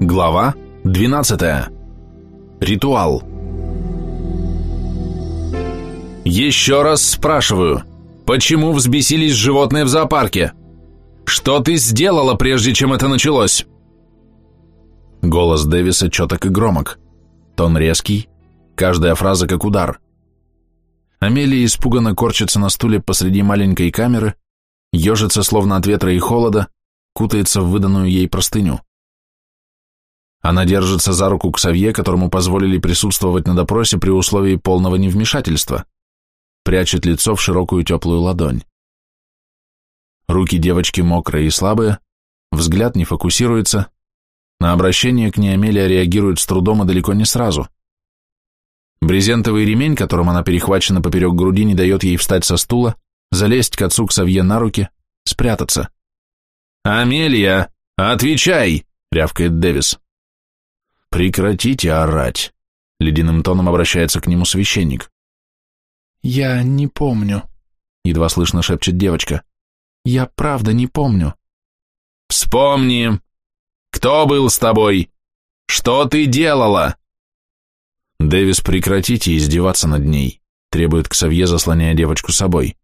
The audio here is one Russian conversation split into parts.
Глава 12. Ритуал. Еще раз спрашиваю, почему взбесились животные в зоопарке? Что ты сделала, прежде чем это началось? Голос Дэвиса четок и громок. Тон резкий, каждая фраза как удар. Амелия испуганно корчится на стуле посреди маленькой камеры, ежится словно от ветра и холода, кутается в выданную ей простыню. Она держится за руку к Савье, которому позволили присутствовать на допросе при условии полного невмешательства. Прячет лицо в широкую теплую ладонь. Руки девочки мокрые и слабые, взгляд не фокусируется. На обращение к ней Амелия реагирует с трудом и далеко не сразу. Брезентовый ремень, которым она перехвачена поперек груди, не дает ей встать со стула, залезть к отцу к Савье на руки, спрятаться. «Амелия, отвечай!» — рявкает Дэвис. «Прекратите орать!» — ледяным тоном обращается к нему священник. «Я не помню», — едва слышно шепчет девочка. «Я правда не помню». «Вспомни! Кто был с тобой? Что ты делала?» «Дэвис, прекратите издеваться над ней», — требует Ксавье, заслоняя девочку собой.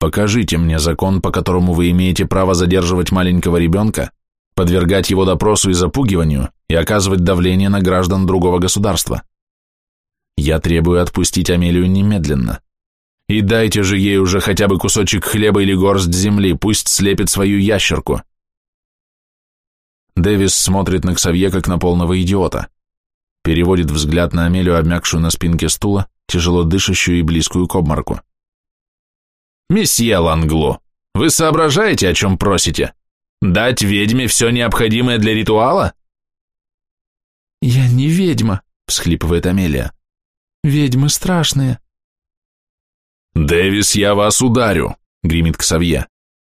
«Покажите мне закон, по которому вы имеете право задерживать маленького ребенка, подвергать его допросу и запугиванию и оказывать давление на граждан другого государства. Я требую отпустить Амелию немедленно. И дайте же ей уже хотя бы кусочек хлеба или горсть земли, пусть слепит свою ящерку. Дэвис смотрит на Ксавье, как на полного идиота. Переводит взгляд на Амелию, обмякшую на спинке стула, тяжело дышащую и близкую к обморку. «Месье Лангло, вы соображаете, о чем просите?» Дать ведьме все необходимое для ритуала? Я не ведьма, всхлипывает Амелия. Ведьмы страшные. Дэвис, я вас ударю, гремит Ксавье,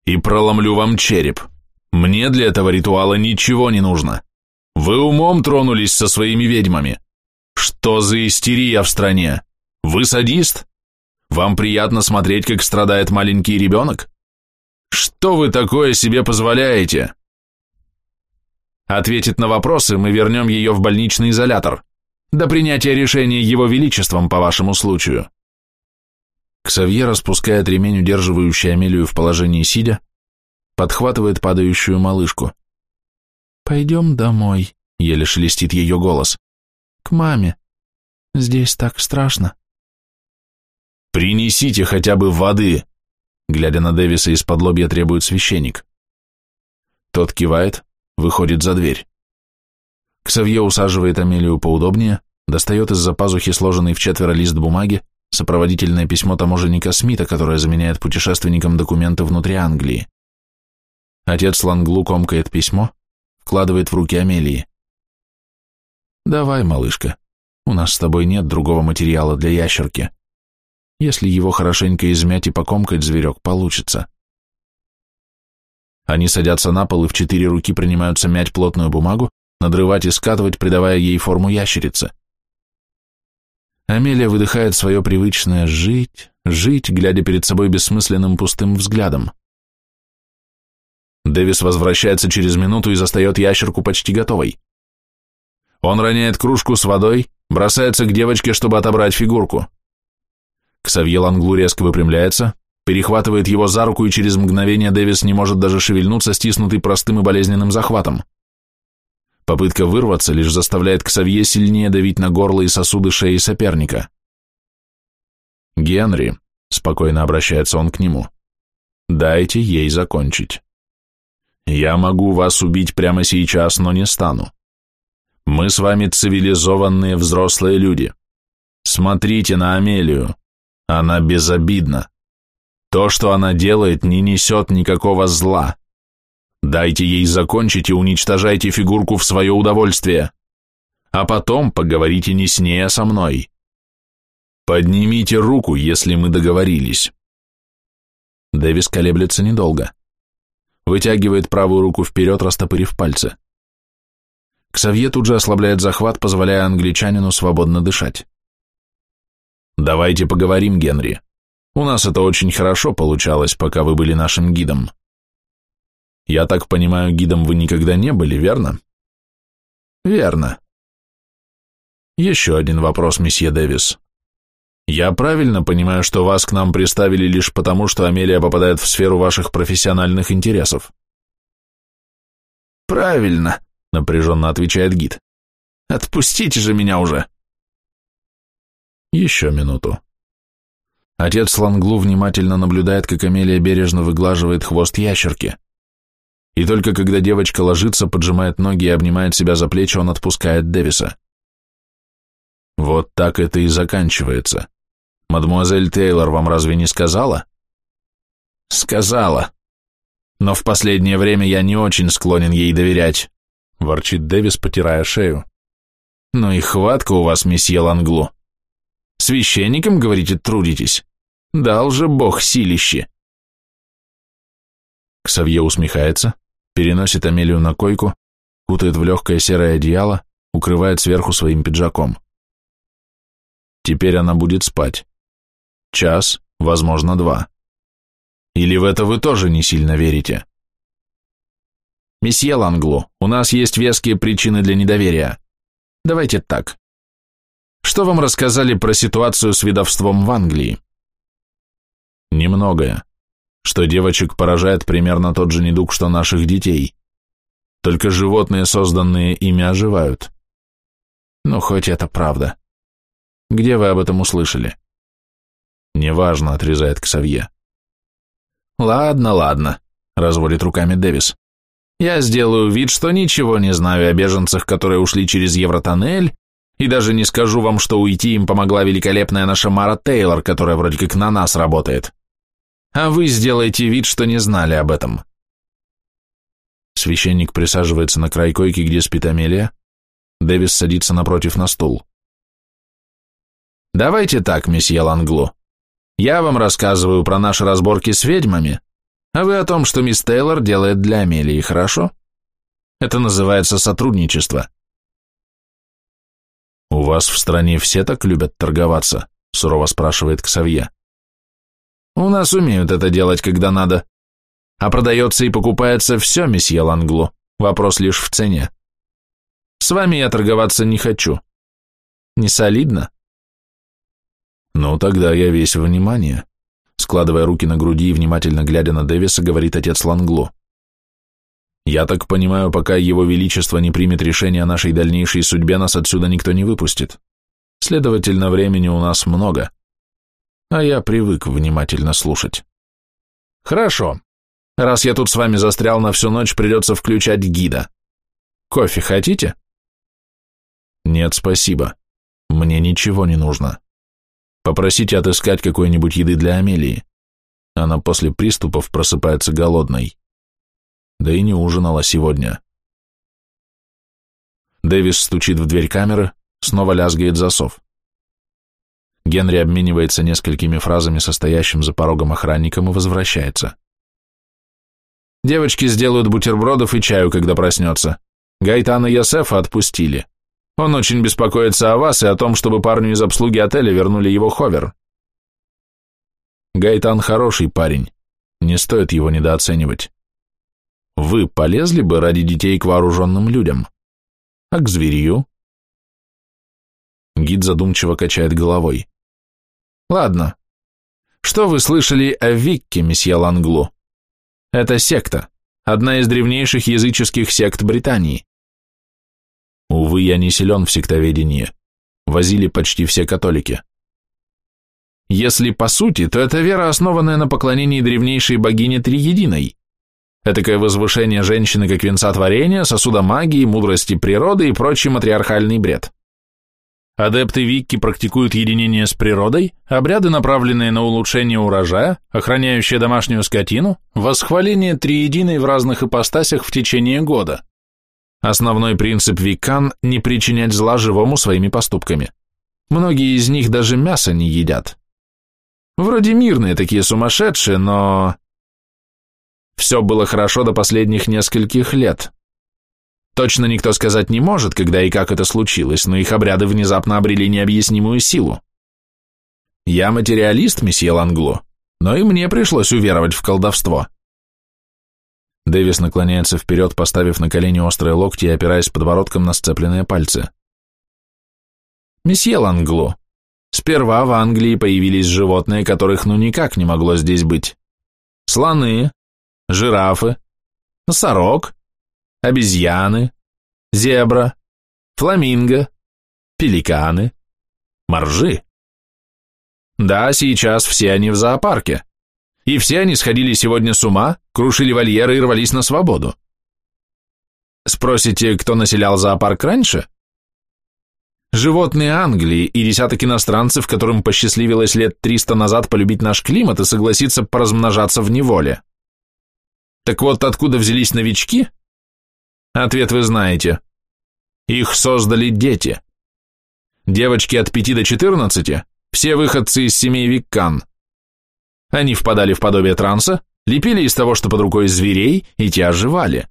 и проломлю вам череп. Мне для этого ритуала ничего не нужно. Вы умом тронулись со своими ведьмами. Что за истерия в стране? Вы садист? Вам приятно смотреть, как страдает маленький ребенок? Что вы такое себе позволяете? Ответит на вопросы, мы вернем ее в больничный изолятор. До принятия решения его величеством по вашему случаю. Ксавье распускает ремень, удерживающий Амелию в положении сидя, подхватывает падающую малышку. «Пойдем домой», — еле шелестит ее голос. «К маме. Здесь так страшно». «Принесите хотя бы воды», Глядя на Дэвиса из-под лобья требует священник. Тот кивает, выходит за дверь. Ксавье усаживает Амелию поудобнее, достает из-за пазухи сложенный в четверо лист бумаги, сопроводительное письмо таможенника Смита, которое заменяет путешественникам документы внутри Англии. Отец Ланглу комкает письмо, вкладывает в руки Амелии. «Давай, малышка, у нас с тобой нет другого материала для ящерки. Если его хорошенько измять и покомкать, зверек получится. Они садятся на пол и в четыре руки принимаются мять плотную бумагу, надрывать и скатывать, придавая ей форму ящерицы. Амелия выдыхает свое привычное «жить», «жить», глядя перед собой бессмысленным пустым взглядом. Дэвис возвращается через минуту и застает ящерку почти готовой. Он роняет кружку с водой, бросается к девочке, чтобы отобрать фигурку. Ксавье Ланглу резко выпрямляется, перехватывает его за руку, и через мгновение Дэвис не может даже шевельнуться, стиснутый простым и болезненным захватом. Попытка вырваться лишь заставляет Ксавье сильнее давить на горло и сосуды шеи соперника. «Генри», — спокойно обращается он к нему, — «дайте ей закончить. Я могу вас убить прямо сейчас, но не стану. Мы с вами цивилизованные взрослые люди. Смотрите на Амелию. Она безобидна. То, что она делает, не несет никакого зла. Дайте ей закончить и уничтожайте фигурку в свое удовольствие. А потом поговорите не с ней, а со мной. Поднимите руку, если мы договорились. Дэвис колеблется недолго. Вытягивает правую руку вперед, растопырив пальцы. Ксавье тут же ослабляет захват, позволяя англичанину свободно дышать. Давайте поговорим, Генри. У нас это очень хорошо получалось, пока вы были нашим гидом. Я так понимаю, гидом вы никогда не были, верно? Верно. Еще один вопрос, месье Дэвис. Я правильно понимаю, что вас к нам приставили лишь потому, что Амелия попадает в сферу ваших профессиональных интересов? Правильно, напряженно отвечает гид. Отпустите же меня уже. Еще минуту. Отец Ланглу внимательно наблюдает, как Амелия бережно выглаживает хвост ящерки. И только когда девочка ложится, поджимает ноги и обнимает себя за плечи, он отпускает Дэвиса. Вот так это и заканчивается. Мадемуазель Тейлор вам разве не сказала? Сказала. Но в последнее время я не очень склонен ей доверять, ворчит Дэвис, потирая шею. Ну и хватка у вас, месье Ланглу. Священником, говорите, трудитесь? Дал же бог силище. Ксавье усмехается, переносит Амелию на койку, кутает в легкое серое одеяло, укрывает сверху своим пиджаком. Теперь она будет спать. Час, возможно, два. Или в это вы тоже не сильно верите? Месье Ланглу, у нас есть веские причины для недоверия. Давайте так. Что вам рассказали про ситуацию с видовством в Англии? Немногое. Что девочек поражает примерно тот же недуг, что наших детей. Только животные, созданные ими, оживают. Ну, хоть это правда. Где вы об этом услышали? Неважно, отрезает Ксавье. Ладно, ладно, разводит руками Дэвис. Я сделаю вид, что ничего не знаю о беженцах, которые ушли через Евротоннель, и даже не скажу вам, что уйти им помогла великолепная наша Мара Тейлор, которая вроде как на нас работает. А вы сделаете вид, что не знали об этом. Священник присаживается на край койки, где спит Амелия. Дэвис садится напротив на стул. Давайте так, месье Ланглу. Я вам рассказываю про наши разборки с ведьмами, а вы о том, что мисс Тейлор делает для Амелии, хорошо? Это называется сотрудничество. «У вас в стране все так любят торговаться?» — сурово спрашивает Ксавье. «У нас умеют это делать, когда надо. А продается и покупается все, месье Ланглу. Вопрос лишь в цене. С вами я торговаться не хочу. Не солидно?» «Ну, тогда я весь внимание», — складывая руки на груди и внимательно глядя на Дэвиса, говорит отец Ланглу. Я так понимаю, пока его величество не примет решение о нашей дальнейшей судьбе, нас отсюда никто не выпустит. Следовательно, времени у нас много. А я привык внимательно слушать. Хорошо. Раз я тут с вами застрял на всю ночь, придется включать гида. Кофе хотите? Нет, спасибо. Мне ничего не нужно. Попросите отыскать какой-нибудь еды для Амелии. Она после приступов просыпается голодной да и не ужинала сегодня. Дэвис стучит в дверь камеры, снова лязгает засов. Генри обменивается несколькими фразами состоящим за порогом охранником и возвращается. «Девочки сделают бутербродов и чаю, когда проснется. Гайтана Йосефа отпустили. Он очень беспокоится о вас и о том, чтобы парню из обслуги отеля вернули его ховер». Гайтан хороший парень, не стоит его недооценивать. Вы полезли бы ради детей к вооруженным людям? А к зверью? Гид задумчиво качает головой. Ладно. Что вы слышали о Викке, месье Ланглу? Это секта, одна из древнейших языческих сект Британии. Увы, я не силен в сектоведении. Возили почти все католики. Если по сути, то это вера, основанная на поклонении древнейшей богине Триединой. Этакое возвышение женщины как венца творения, сосуда магии, мудрости природы и прочий матриархальный бред. Адепты Викки практикуют единение с природой, обряды, направленные на улучшение урожая, охраняющие домашнюю скотину, восхваление триединой в разных ипостасях в течение года. Основной принцип виккан – не причинять зла живому своими поступками. Многие из них даже мясо не едят. Вроде мирные такие сумасшедшие, но все было хорошо до последних нескольких лет. Точно никто сказать не может, когда и как это случилось, но их обряды внезапно обрели необъяснимую силу. Я материалист, месье Лангло, но и мне пришлось уверовать в колдовство. Дэвис наклоняется вперед, поставив на колени острые локти и опираясь подбородком на сцепленные пальцы. «Месье Ланглу, сперва в Англии появились животные, которых ну никак не могло здесь быть. Слоны, жирафы, носорог, обезьяны, зебра, фламинго, пеликаны, моржи. Да, сейчас все они в зоопарке. И все они сходили сегодня с ума, крушили вольеры и рвались на свободу. Спросите, кто населял зоопарк раньше? Животные Англии и десяток иностранцев, которым посчастливилось лет 300 назад полюбить наш климат и согласиться поразмножаться в неволе. Так вот, откуда взялись новички? Ответ вы знаете. Их создали дети. Девочки от 5 до 14, все выходцы из семей Виккан. Они впадали в подобие транса, лепили из того, что под рукой зверей, и те оживали.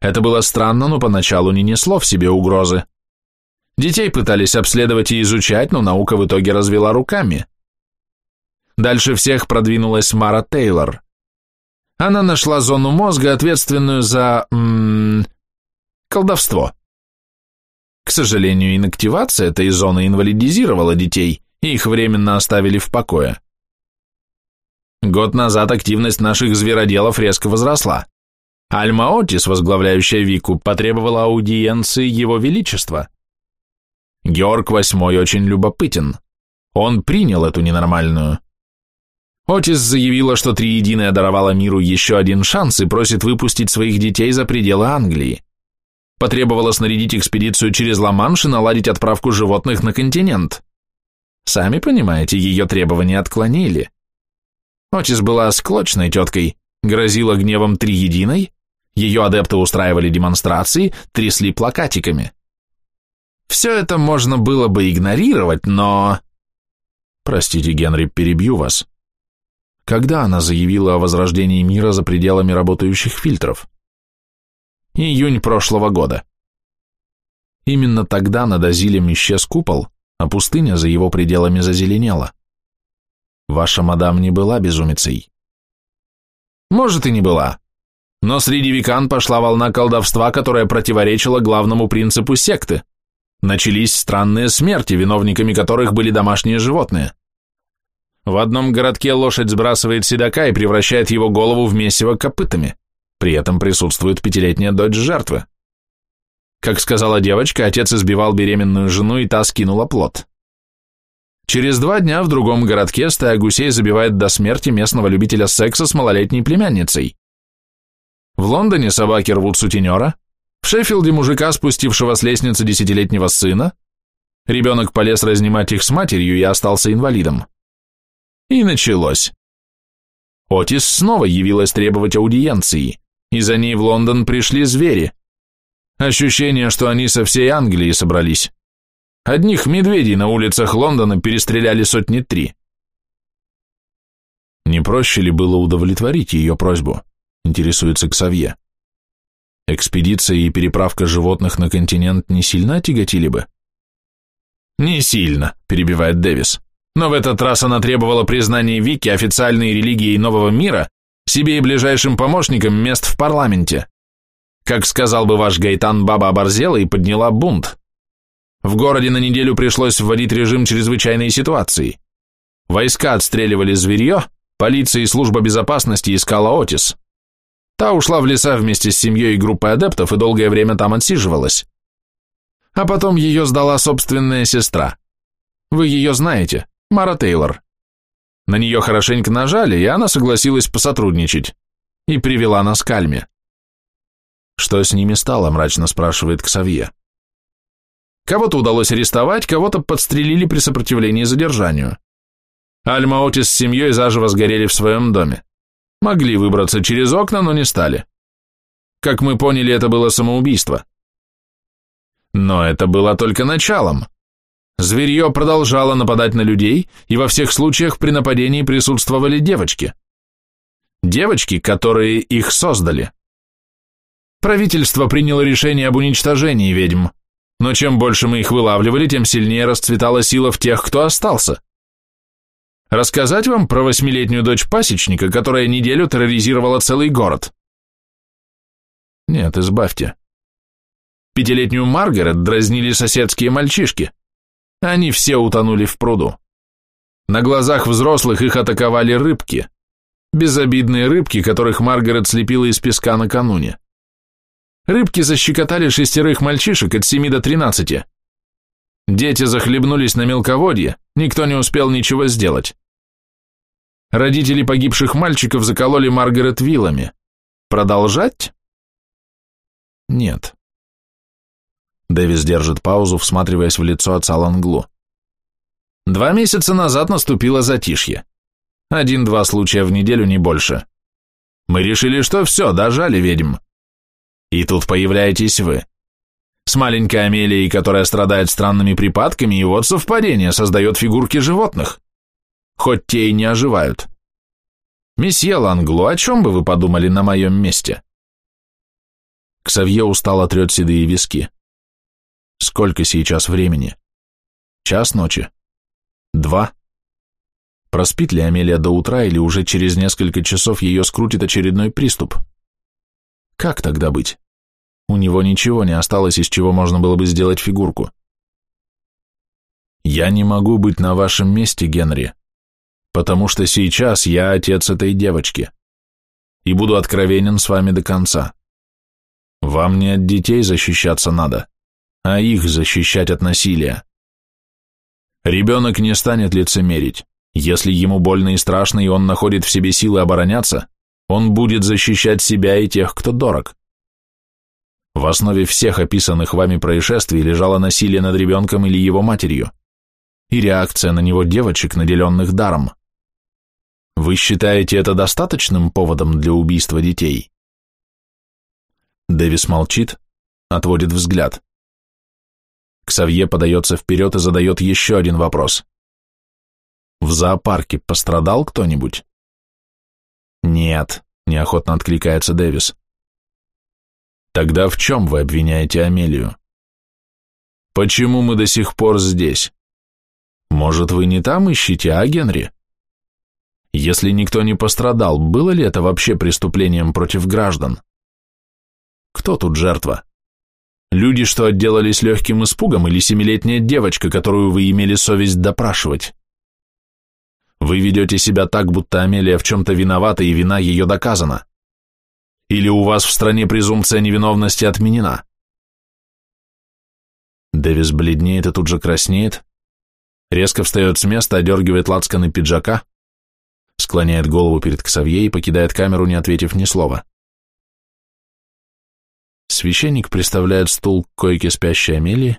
Это было странно, но поначалу не несло в себе угрозы. Детей пытались обследовать и изучать, но наука в итоге развела руками. Дальше всех продвинулась Мара Тейлор. Она нашла зону мозга, ответственную за... М -м, колдовство. К сожалению, инактивация этой зоны инвалидизировала детей, и их временно оставили в покое. Год назад активность наших звероделов резко возросла. Альма Отис, возглавляющая Вику, потребовала аудиенции Его Величества. Георг VIII очень любопытен. Он принял эту ненормальную. Отис заявила, что Триединая даровала миру еще один шанс и просит выпустить своих детей за пределы Англии. Потребовала снарядить экспедицию через Ла-Манш и наладить отправку животных на континент. Сами понимаете, ее требования отклонили. Отис была склочной теткой, грозила гневом Триединой, ее адепты устраивали демонстрации, трясли плакатиками. Все это можно было бы игнорировать, но... Простите, Генри, перебью вас. Когда она заявила о возрождении мира за пределами работающих фильтров? Июнь прошлого года. Именно тогда над Азилем исчез купол, а пустыня за его пределами зазеленела. Ваша мадам не была безумицей. Может и не была, но среди векан пошла волна колдовства, которая противоречила главному принципу секты – начались странные смерти, виновниками которых были домашние животные. В одном городке лошадь сбрасывает седока и превращает его голову в месиво копытами. При этом присутствует пятилетняя дочь жертвы. Как сказала девочка, отец избивал беременную жену, и та скинула плод. Через два дня в другом городке стая гусей забивает до смерти местного любителя секса с малолетней племянницей. В Лондоне собаки рвут сутенера, в Шеффилде мужика, спустившего с лестницы десятилетнего сына, ребенок полез разнимать их с матерью и остался инвалидом. И началось. Отис снова явилась требовать аудиенции, и за ней в Лондон пришли звери. Ощущение, что они со всей Англии собрались. Одних медведей на улицах Лондона перестреляли сотни три. Не проще ли было удовлетворить ее просьбу? Интересуется Ксавье. Экспедиция и переправка животных на континент не сильно тяготили бы? Не сильно, перебивает Дэвис. Но в этот раз она требовала признания Вики официальной религией нового мира, себе и ближайшим помощникам мест в парламенте. Как сказал бы ваш Гайтан, баба оборзела и подняла бунт. В городе на неделю пришлось вводить режим чрезвычайной ситуации. Войска отстреливали зверье, полиция и служба безопасности искала Отис. Та ушла в леса вместе с семьей и группой адептов и долгое время там отсиживалась. А потом ее сдала собственная сестра. Вы ее знаете, Мара Тейлор. На нее хорошенько нажали, и она согласилась посотрудничать. И привела нас к Альме. Что с ними стало, мрачно спрашивает Ксавье. Кого-то удалось арестовать, кого-то подстрелили при сопротивлении задержанию. Альма Отис с семьей заживо сгорели в своем доме. Могли выбраться через окна, но не стали. Как мы поняли, это было самоубийство. Но это было только началом. Зверье продолжало нападать на людей, и во всех случаях при нападении присутствовали девочки. Девочки, которые их создали. Правительство приняло решение об уничтожении ведьм, но чем больше мы их вылавливали, тем сильнее расцветала сила в тех, кто остался. Рассказать вам про восьмилетнюю дочь пасечника, которая неделю терроризировала целый город? Нет, избавьте. Пятилетнюю Маргарет дразнили соседские мальчишки. Они все утонули в пруду. На глазах взрослых их атаковали рыбки. Безобидные рыбки, которых Маргарет слепила из песка накануне. Рыбки защекотали шестерых мальчишек от семи до тринадцати. Дети захлебнулись на мелководье, никто не успел ничего сделать. Родители погибших мальчиков закололи Маргарет вилами. Продолжать? Нет. Дэвис держит паузу, всматриваясь в лицо отца Ланглу. Два месяца назад наступило затишье. Один-два случая в неделю, не больше. Мы решили, что все, дожали ведьм. И тут появляетесь вы. С маленькой Амелией, которая страдает странными припадками, и вот совпадение создает фигурки животных. Хоть те и не оживают. Месье Ланглу, о чем бы вы подумали на моем месте? Ксавье устало трет седые виски. Сколько сейчас времени? Час ночи? Два? Проспит ли Амелия до утра или уже через несколько часов ее скрутит очередной приступ? Как тогда быть? У него ничего не осталось, из чего можно было бы сделать фигурку. Я не могу быть на вашем месте, Генри, потому что сейчас я отец этой девочки и буду откровенен с вами до конца. Вам не от детей защищаться надо, а их защищать от насилия. Ребенок не станет лицемерить. Если ему больно и страшно, и он находит в себе силы обороняться, он будет защищать себя и тех, кто дорог. В основе всех описанных вами происшествий лежало насилие над ребенком или его матерью и реакция на него девочек, наделенных даром. Вы считаете это достаточным поводом для убийства детей? Дэвис молчит, отводит взгляд. Ксавье подается вперед и задает еще один вопрос. В зоопарке пострадал кто-нибудь? Нет, неохотно откликается Дэвис. Тогда в чем вы обвиняете Амелию? Почему мы до сих пор здесь? Может, вы не там ищете, а, Генри? Если никто не пострадал, было ли это вообще преступлением против граждан? Кто тут жертва? Люди, что отделались легким испугом, или семилетняя девочка, которую вы имели совесть допрашивать? Вы ведете себя так, будто Амелия в чем-то виновата, и вина ее доказана. Или у вас в стране презумпция невиновности отменена? Дэвис бледнеет и тут же краснеет, резко встает с места, одергивает лацканы пиджака, склоняет голову перед Ксавье и покидает камеру, не ответив ни слова. Священник приставляет стул к койке спящей Амелии,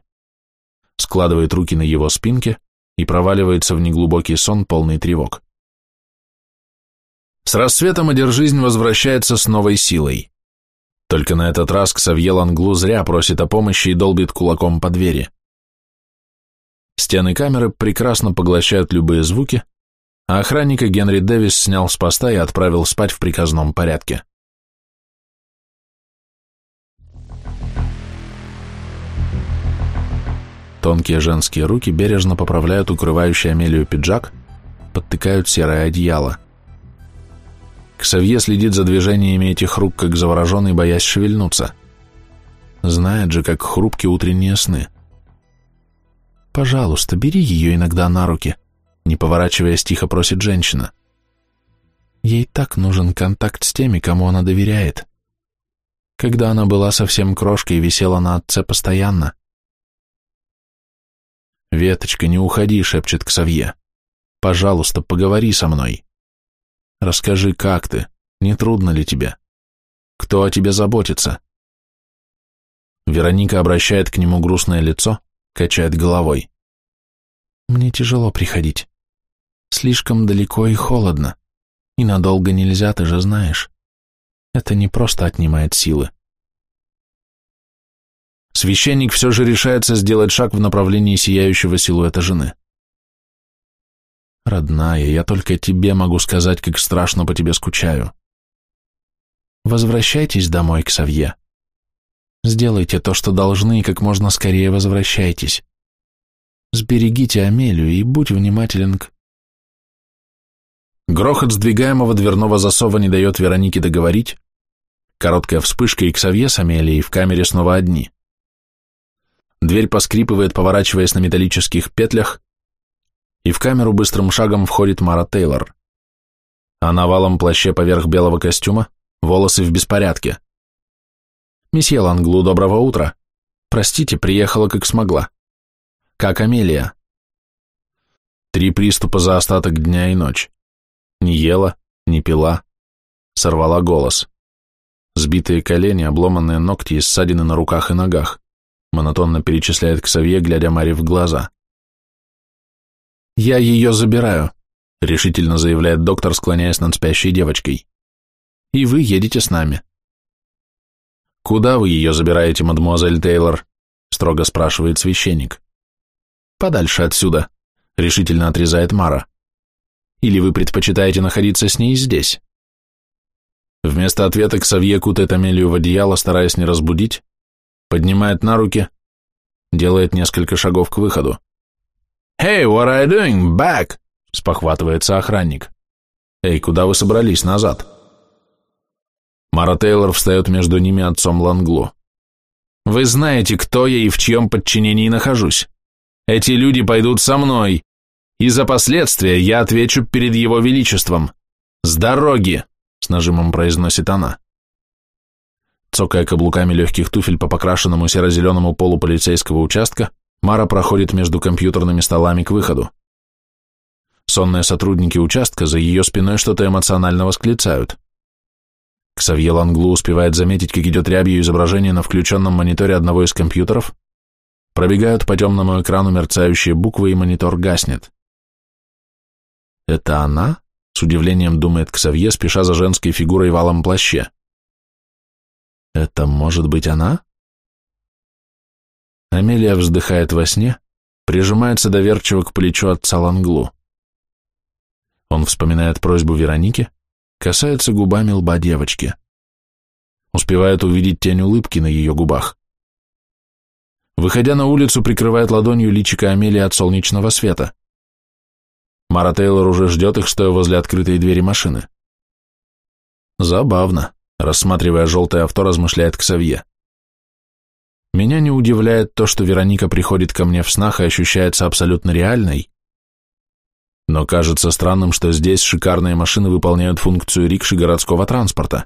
складывает руки на его спинке и проваливается в неглубокий сон, полный тревог. С рассветом одержизнь возвращается с новой силой. Только на этот раз Ксавье Ланглу зря просит о помощи и долбит кулаком по двери. Стены камеры прекрасно поглощают любые звуки, а охранника Генри Дэвис снял с поста и отправил спать в приказном порядке. Тонкие женские руки бережно поправляют укрывающий Амелию пиджак, подтыкают серое одеяло. Ксавье следит за движениями этих рук, как завороженный, боясь шевельнуться. Знает же, как хрупкие утренние сны. «Пожалуйста, бери ее иногда на руки», — не поворачиваясь, тихо просит женщина. Ей так нужен контакт с теми, кому она доверяет. Когда она была совсем крошкой и висела на отце постоянно. «Веточка, не уходи», — шепчет Ксавье. «Пожалуйста, поговори со мной». Расскажи, как ты? Не трудно ли тебе? Кто о тебе заботится?» Вероника обращает к нему грустное лицо, качает головой. «Мне тяжело приходить. Слишком далеко и холодно. И надолго нельзя, ты же знаешь. Это не просто отнимает силы». Священник все же решается сделать шаг в направлении сияющего силуэта жены. Родная, я только тебе могу сказать, как страшно по тебе скучаю. Возвращайтесь домой, к Савье. Сделайте то, что должны, и как можно скорее возвращайтесь. Сберегите Амелию и будь внимателен к... Грохот сдвигаемого дверного засова не дает Веронике договорить. Короткая вспышка, и Ксавье с Амелией в камере снова одни. Дверь поскрипывает, поворачиваясь на металлических петлях, и в камеру быстрым шагом входит Мара Тейлор. Она валом плаще поверх белого костюма, волосы в беспорядке. «Месье Ланглу, доброго утра. Простите, приехала как смогла. Как Амелия?» Три приступа за остаток дня и ночь. Не ела, не пила, сорвала голос. Сбитые колени, обломанные ногти и ссадины на руках и ногах. Монотонно перечисляет Ксавье, глядя Маре в глаза. «Я ее забираю», — решительно заявляет доктор, склоняясь над спящей девочкой. «И вы едете с нами». «Куда вы ее забираете, мадемуазель Тейлор?» — строго спрашивает священник. «Подальше отсюда», — решительно отрезает Мара. «Или вы предпочитаете находиться с ней здесь?» Вместо ответа Ксавье кутает Амелию в одеяло, стараясь не разбудить, поднимает на руки, делает несколько шагов к выходу. «Hey, what are you doing? Back!» — спохватывается охранник. «Эй, куда вы собрались? Назад!» Мара Тейлор встает между ними отцом Ланглу. «Вы знаете, кто я и в чьем подчинении нахожусь. Эти люди пойдут со мной, и за последствия я отвечу перед его величеством. С дороги!» — с нажимом произносит она. Цокая каблуками легких туфель по покрашенному серо-зеленому полу полицейского участка, Мара проходит между компьютерными столами к выходу. Сонные сотрудники участка за ее спиной что-то эмоционально восклицают. Ксавье Ланглу успевает заметить, как идет рябью изображение на включенном мониторе одного из компьютеров, Пробегают по темному экрану мерцающие буквы, и монитор гаснет. «Это она?» — с удивлением думает Ксавье, спеша за женской фигурой в алом плаще. «Это может быть она?» Амелия вздыхает во сне, прижимается доверчиво к плечу отца Ланглу. Он вспоминает просьбу Вероники, касается губами лба девочки. Успевает увидеть тень улыбки на ее губах. Выходя на улицу, прикрывает ладонью личико Амелии от солнечного света. Мара Тейлор уже ждет их, стоя возле открытой двери машины. Забавно, рассматривая желтое авто, размышляет Ксавье. Меня не удивляет то, что Вероника приходит ко мне в снах и ощущается абсолютно реальной, но кажется странным, что здесь шикарные машины выполняют функцию рикши городского транспорта.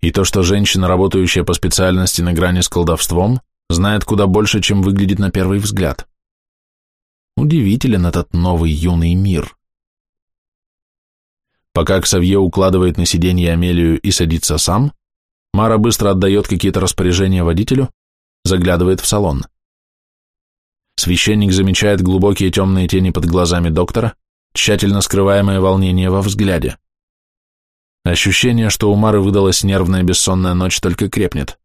И то, что женщина, работающая по специальности на грани с колдовством, знает куда больше, чем выглядит на первый взгляд. Удивителен этот новый юный мир. Пока Ксавье укладывает на сиденье Амелию и садится сам, Мара быстро отдает какие-то распоряжения водителю, заглядывает в салон. Священник замечает глубокие темные тени под глазами доктора, тщательно скрываемое волнение во взгляде. Ощущение, что у Мары выдалась нервная бессонная ночь, только крепнет.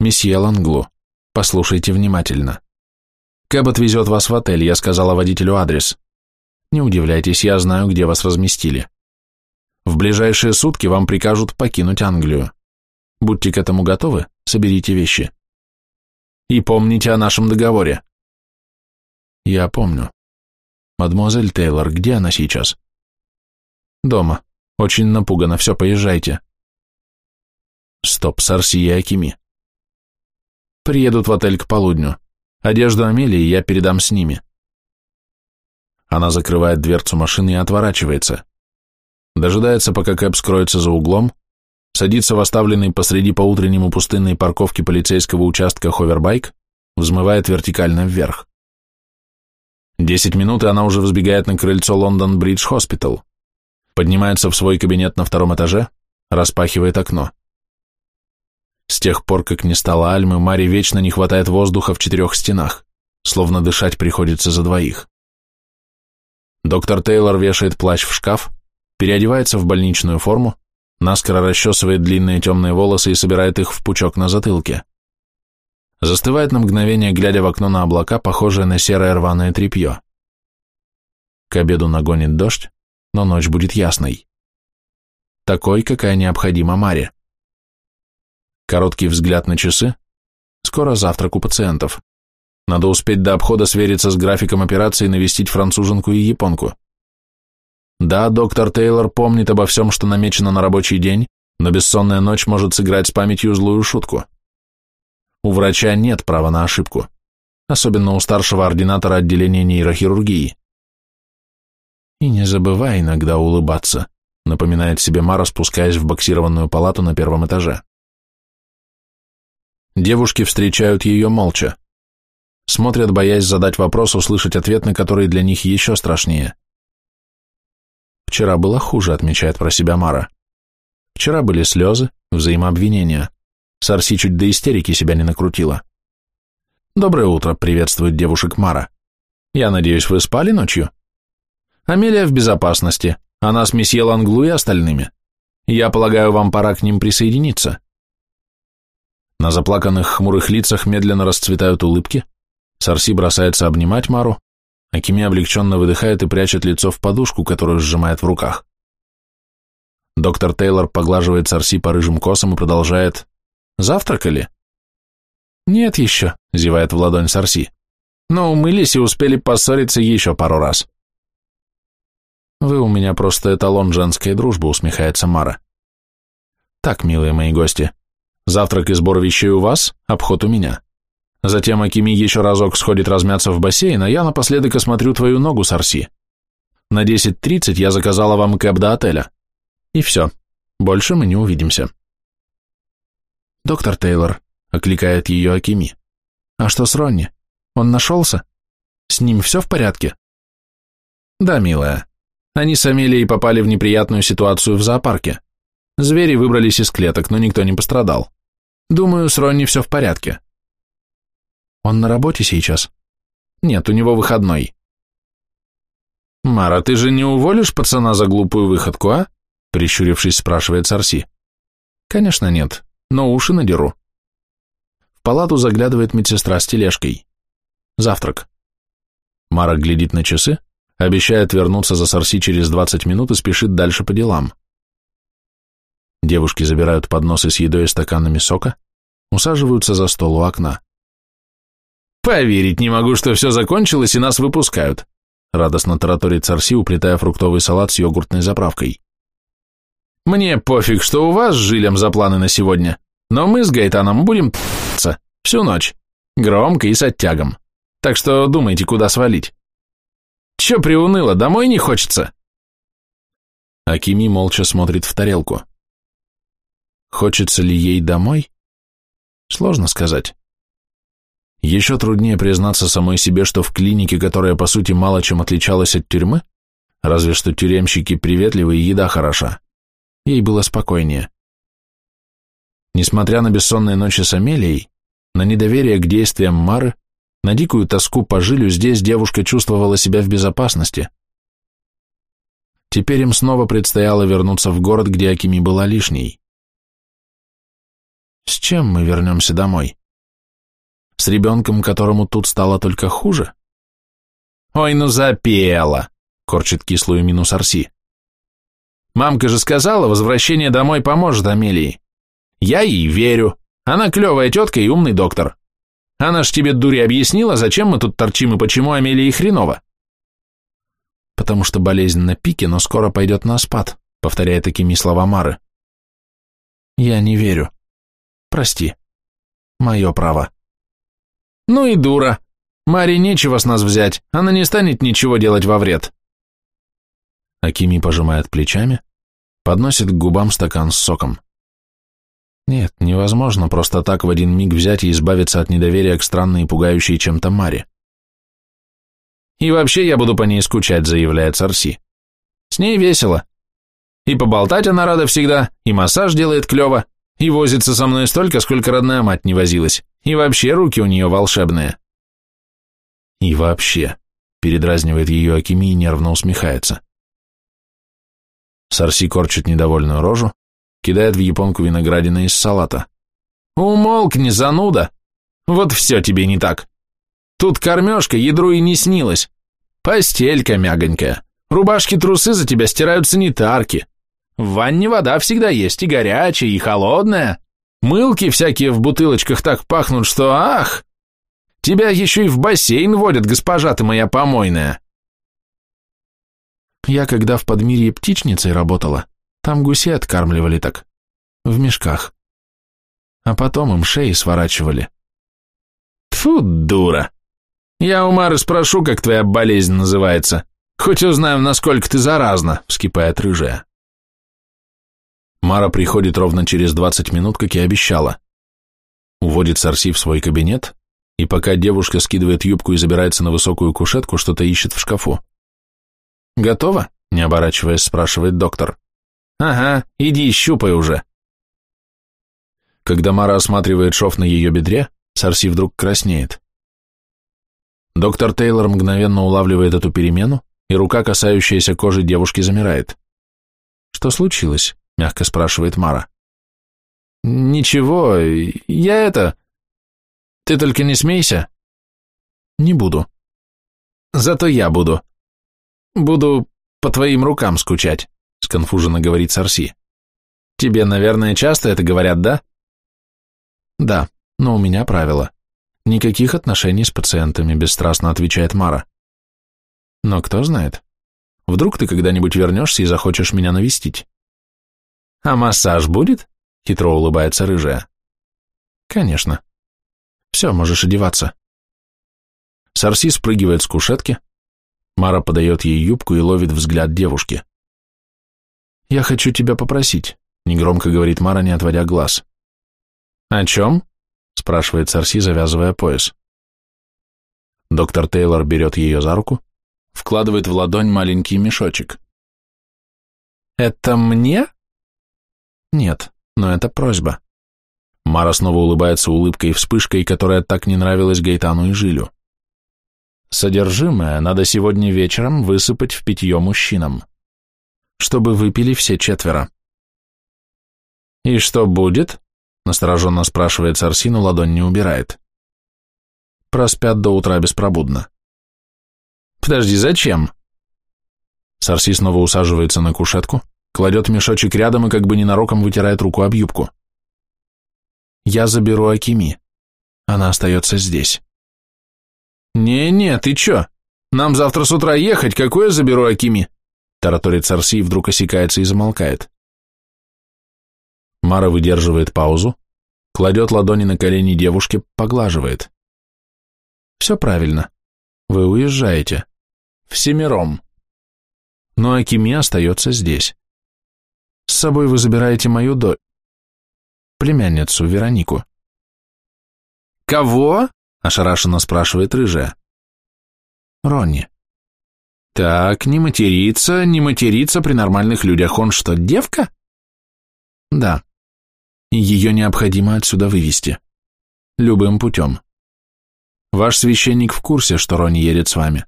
«Месье Ланглу, послушайте внимательно. Кэб отвезет вас в отель, я сказала водителю адрес. Не удивляйтесь, я знаю, где вас разместили. В ближайшие сутки вам прикажут покинуть Англию. Будьте к этому готовы, соберите вещи. И помните о нашем договоре». «Я помню. Мадемуазель Тейлор, где она сейчас?» «Дома. Очень напугана. Все, поезжайте». «Стоп, Сарси и Акими. Приедут в отель к полудню. Одежду Амелии я передам с ними. Она закрывает дверцу машины и отворачивается. Дожидается, пока Кэп скроется за углом, садится в оставленный посреди по-утреннему пустынной парковки полицейского участка ховербайк, взмывает вертикально вверх. Десять минут, и она уже взбегает на крыльцо London Bridge Hospital, поднимается в свой кабинет на втором этаже, распахивает окно. С тех пор, как не стало Альмы, Маре вечно не хватает воздуха в четырех стенах, словно дышать приходится за двоих. Доктор Тейлор вешает плащ в шкаф, переодевается в больничную форму, наскоро расчесывает длинные темные волосы и собирает их в пучок на затылке. Застывает на мгновение, глядя в окно на облака, похожее на серое рваное тряпье. К обеду нагонит дождь, но ночь будет ясной. Такой, какая необходима Маре. Короткий взгляд на часы. Скоро завтрак у пациентов. Надо успеть до обхода свериться с графиком операции и навестить француженку и японку. Да, доктор Тейлор помнит обо всем, что намечено на рабочий день, но бессонная ночь может сыграть с памятью злую шутку. У врача нет права на ошибку, особенно у старшего ординатора отделения нейрохирургии. И не забывай иногда улыбаться, напоминает себе Мара, спускаясь в боксированную палату на первом этаже. Девушки встречают ее молча. Смотрят, боясь задать вопрос, услышать ответ, на который для них еще страшнее. Вчера было хуже, отмечает про себя Мара. Вчера были слезы, взаимообвинения. Сарси чуть до истерики себя не накрутила. «Доброе утро», — приветствует девушек Мара. «Я надеюсь, вы спали ночью?» «Амелия в безопасности. Она с месье Ланглу и остальными. Я полагаю, вам пора к ним присоединиться». На заплаканных хмурых лицах медленно расцветают улыбки. Сарси бросается обнимать Мару. Акими облегченно выдыхает и прячет лицо в подушку, которую сжимает в руках. Доктор Тейлор поглаживает Сарси по рыжим косам и продолжает. «Завтракали?» «Нет еще», — зевает в ладонь Сарси. «Но умылись и успели поссориться еще пару раз». «Вы у меня просто эталон женской дружбы», — усмехается Мара. «Так, милые мои гости, завтрак и сбор вещей у вас, обход у меня. Затем Акими еще разок сходит размяться в бассейн, а я напоследок осмотрю твою ногу, Сарси. На 10.30 я заказала вам кэб до отеля. И все. Больше мы не увидимся. Доктор Тейлор, окликает ее Акими. А что с Ронни? Он нашелся? С ним все в порядке? Да, милая. Они с Амелией попали в неприятную ситуацию в зоопарке. Звери выбрались из клеток, но никто не пострадал. Думаю, с Ронни все в порядке. Он на работе сейчас? Нет, у него выходной. Мара, ты же не уволишь пацана за глупую выходку, а? Прищурившись, спрашивает Сарси. Конечно нет, но уши надеру. В палату заглядывает медсестра с тележкой. Завтрак. Мара глядит на часы, обещает вернуться за Сарси через 20 минут и спешит дальше по делам. Девушки забирают подносы с едой и стаканами сока, усаживаются за стол у окна. «Поверить не могу, что все закончилось и нас выпускают», радостно тараторит Сарси, уплетая фруктовый салат с йогуртной заправкой. Мне пофиг, что у вас с Жилем за планы на сегодня, но мы с Гайтаном будем т***ться всю ночь, громко и с оттягом. Так что думайте, куда свалить. Че приуныло, домой не хочется?» Акими молча смотрит в тарелку. Хочется ли ей домой? Сложно сказать. Еще труднее признаться самой себе, что в клинике, которая по сути мало чем отличалась от тюрьмы, разве что тюремщики приветливые и еда хороша, ей было спокойнее. Несмотря на бессонные ночи с Амелией, на недоверие к действиям Мары, на дикую тоску по жилю здесь девушка чувствовала себя в безопасности. Теперь им снова предстояло вернуться в город, где Акими была лишней. С чем мы вернемся домой? С ребенком, которому тут стало только хуже? Ой, ну запела, корчит кислую минус Арси. Мамка же сказала, возвращение домой поможет Амелии. Я ей верю. Она клевая тетка и умный доктор. Она ж тебе, дури, объяснила, зачем мы тут торчим и почему Амелии хреново. Потому что болезнь на пике, но скоро пойдет на спад, повторяя такими слова Мары. Я не верю. Прости. Мое право. Ну и дура. Маре нечего с нас взять, она не станет ничего делать во вред. Акими пожимает плечами, подносит к губам стакан с соком. Нет, невозможно просто так в один миг взять и избавиться от недоверия к странной и пугающей чем-то Маре. И вообще я буду по ней скучать, заявляет Сарси. С ней весело. И поболтать она рада всегда, и массаж делает клево, и возится со мной столько, сколько родная мать не возилась, и вообще руки у нее волшебные. И вообще, передразнивает ее Акими и нервно усмехается. Сарси корчит недовольную рожу, кидает в японку виноградины из салата. «Умолкни, зануда! Вот все тебе не так. Тут кормежка, ядру и не снилось. Постелька мягонькая, рубашки-трусы за тебя стирают санитарки. В ванне вода всегда есть и горячая, и холодная. Мылки всякие в бутылочках так пахнут, что ах! Тебя еще и в бассейн водят, госпожа ты моя помойная!» Я когда в подмирье птичницей работала, там гусей откармливали так. В мешках. А потом им шеи сворачивали. Тфу, дура. Я у Мары спрошу, как твоя болезнь называется. Хоть узнаем, насколько ты заразна, вскипает рыжая. Мара приходит ровно через 20 минут, как и обещала. Уводит Сарси в свой кабинет, и пока девушка скидывает юбку и забирается на высокую кушетку, что-то ищет в шкафу. «Готово?» — не оборачиваясь, спрашивает доктор. «Ага, иди щупай уже». Когда Мара осматривает шов на ее бедре, Сарси вдруг краснеет. Доктор Тейлор мгновенно улавливает эту перемену, и рука, касающаяся кожи девушки, замирает. «Что случилось?» — мягко спрашивает Мара. «Ничего, я это...» Ты только не смейся. Не буду. Зато я буду. Буду по твоим рукам скучать, сконфуженно говорит Сарси. Тебе, наверное, часто это говорят, да? Да, но у меня правило. Никаких отношений с пациентами, бесстрастно отвечает Мара. Но кто знает, вдруг ты когда-нибудь вернешься и захочешь меня навестить. А массаж будет? Хитро улыбается рыжая. Конечно. Все, можешь одеваться. Сарси спрыгивает с кушетки. Мара подает ей юбку и ловит взгляд девушки. «Я хочу тебя попросить», — негромко говорит Мара, не отводя глаз. «О чем?» — спрашивает Сарси, завязывая пояс. Доктор Тейлор берет ее за руку, вкладывает в ладонь маленький мешочек. «Это мне?» «Нет, но это просьба». Мара снова улыбается улыбкой и вспышкой, которая так не нравилась Гайтану и Жилю. Содержимое надо сегодня вечером высыпать в питье мужчинам, чтобы выпили все четверо. «И что будет?» — настороженно спрашивает Сарси, но ладонь не убирает. «Проспят до утра беспробудно». «Подожди, зачем?» Сарси снова усаживается на кушетку, кладет мешочек рядом и как бы ненароком вытирает руку об юбку. Я заберу Акими. Она остается здесь. «Не-не, ты чё? Нам завтра с утра ехать, какое заберу Акими?» Тараторит Сарси вдруг осекается и замолкает. Мара выдерживает паузу, кладет ладони на колени девушки, поглаживает. «Все правильно. Вы уезжаете. Всемиром. Но Акими остается здесь. С собой вы забираете мою дочь племянницу Веронику. «Кого?» – ошарашенно спрашивает рыжая. Ронни. «Так, не материться, не материться при нормальных людях. Он что, девка?» «Да. Ее необходимо отсюда вывести. Любым путем. Ваш священник в курсе, что Ронни едет с вами.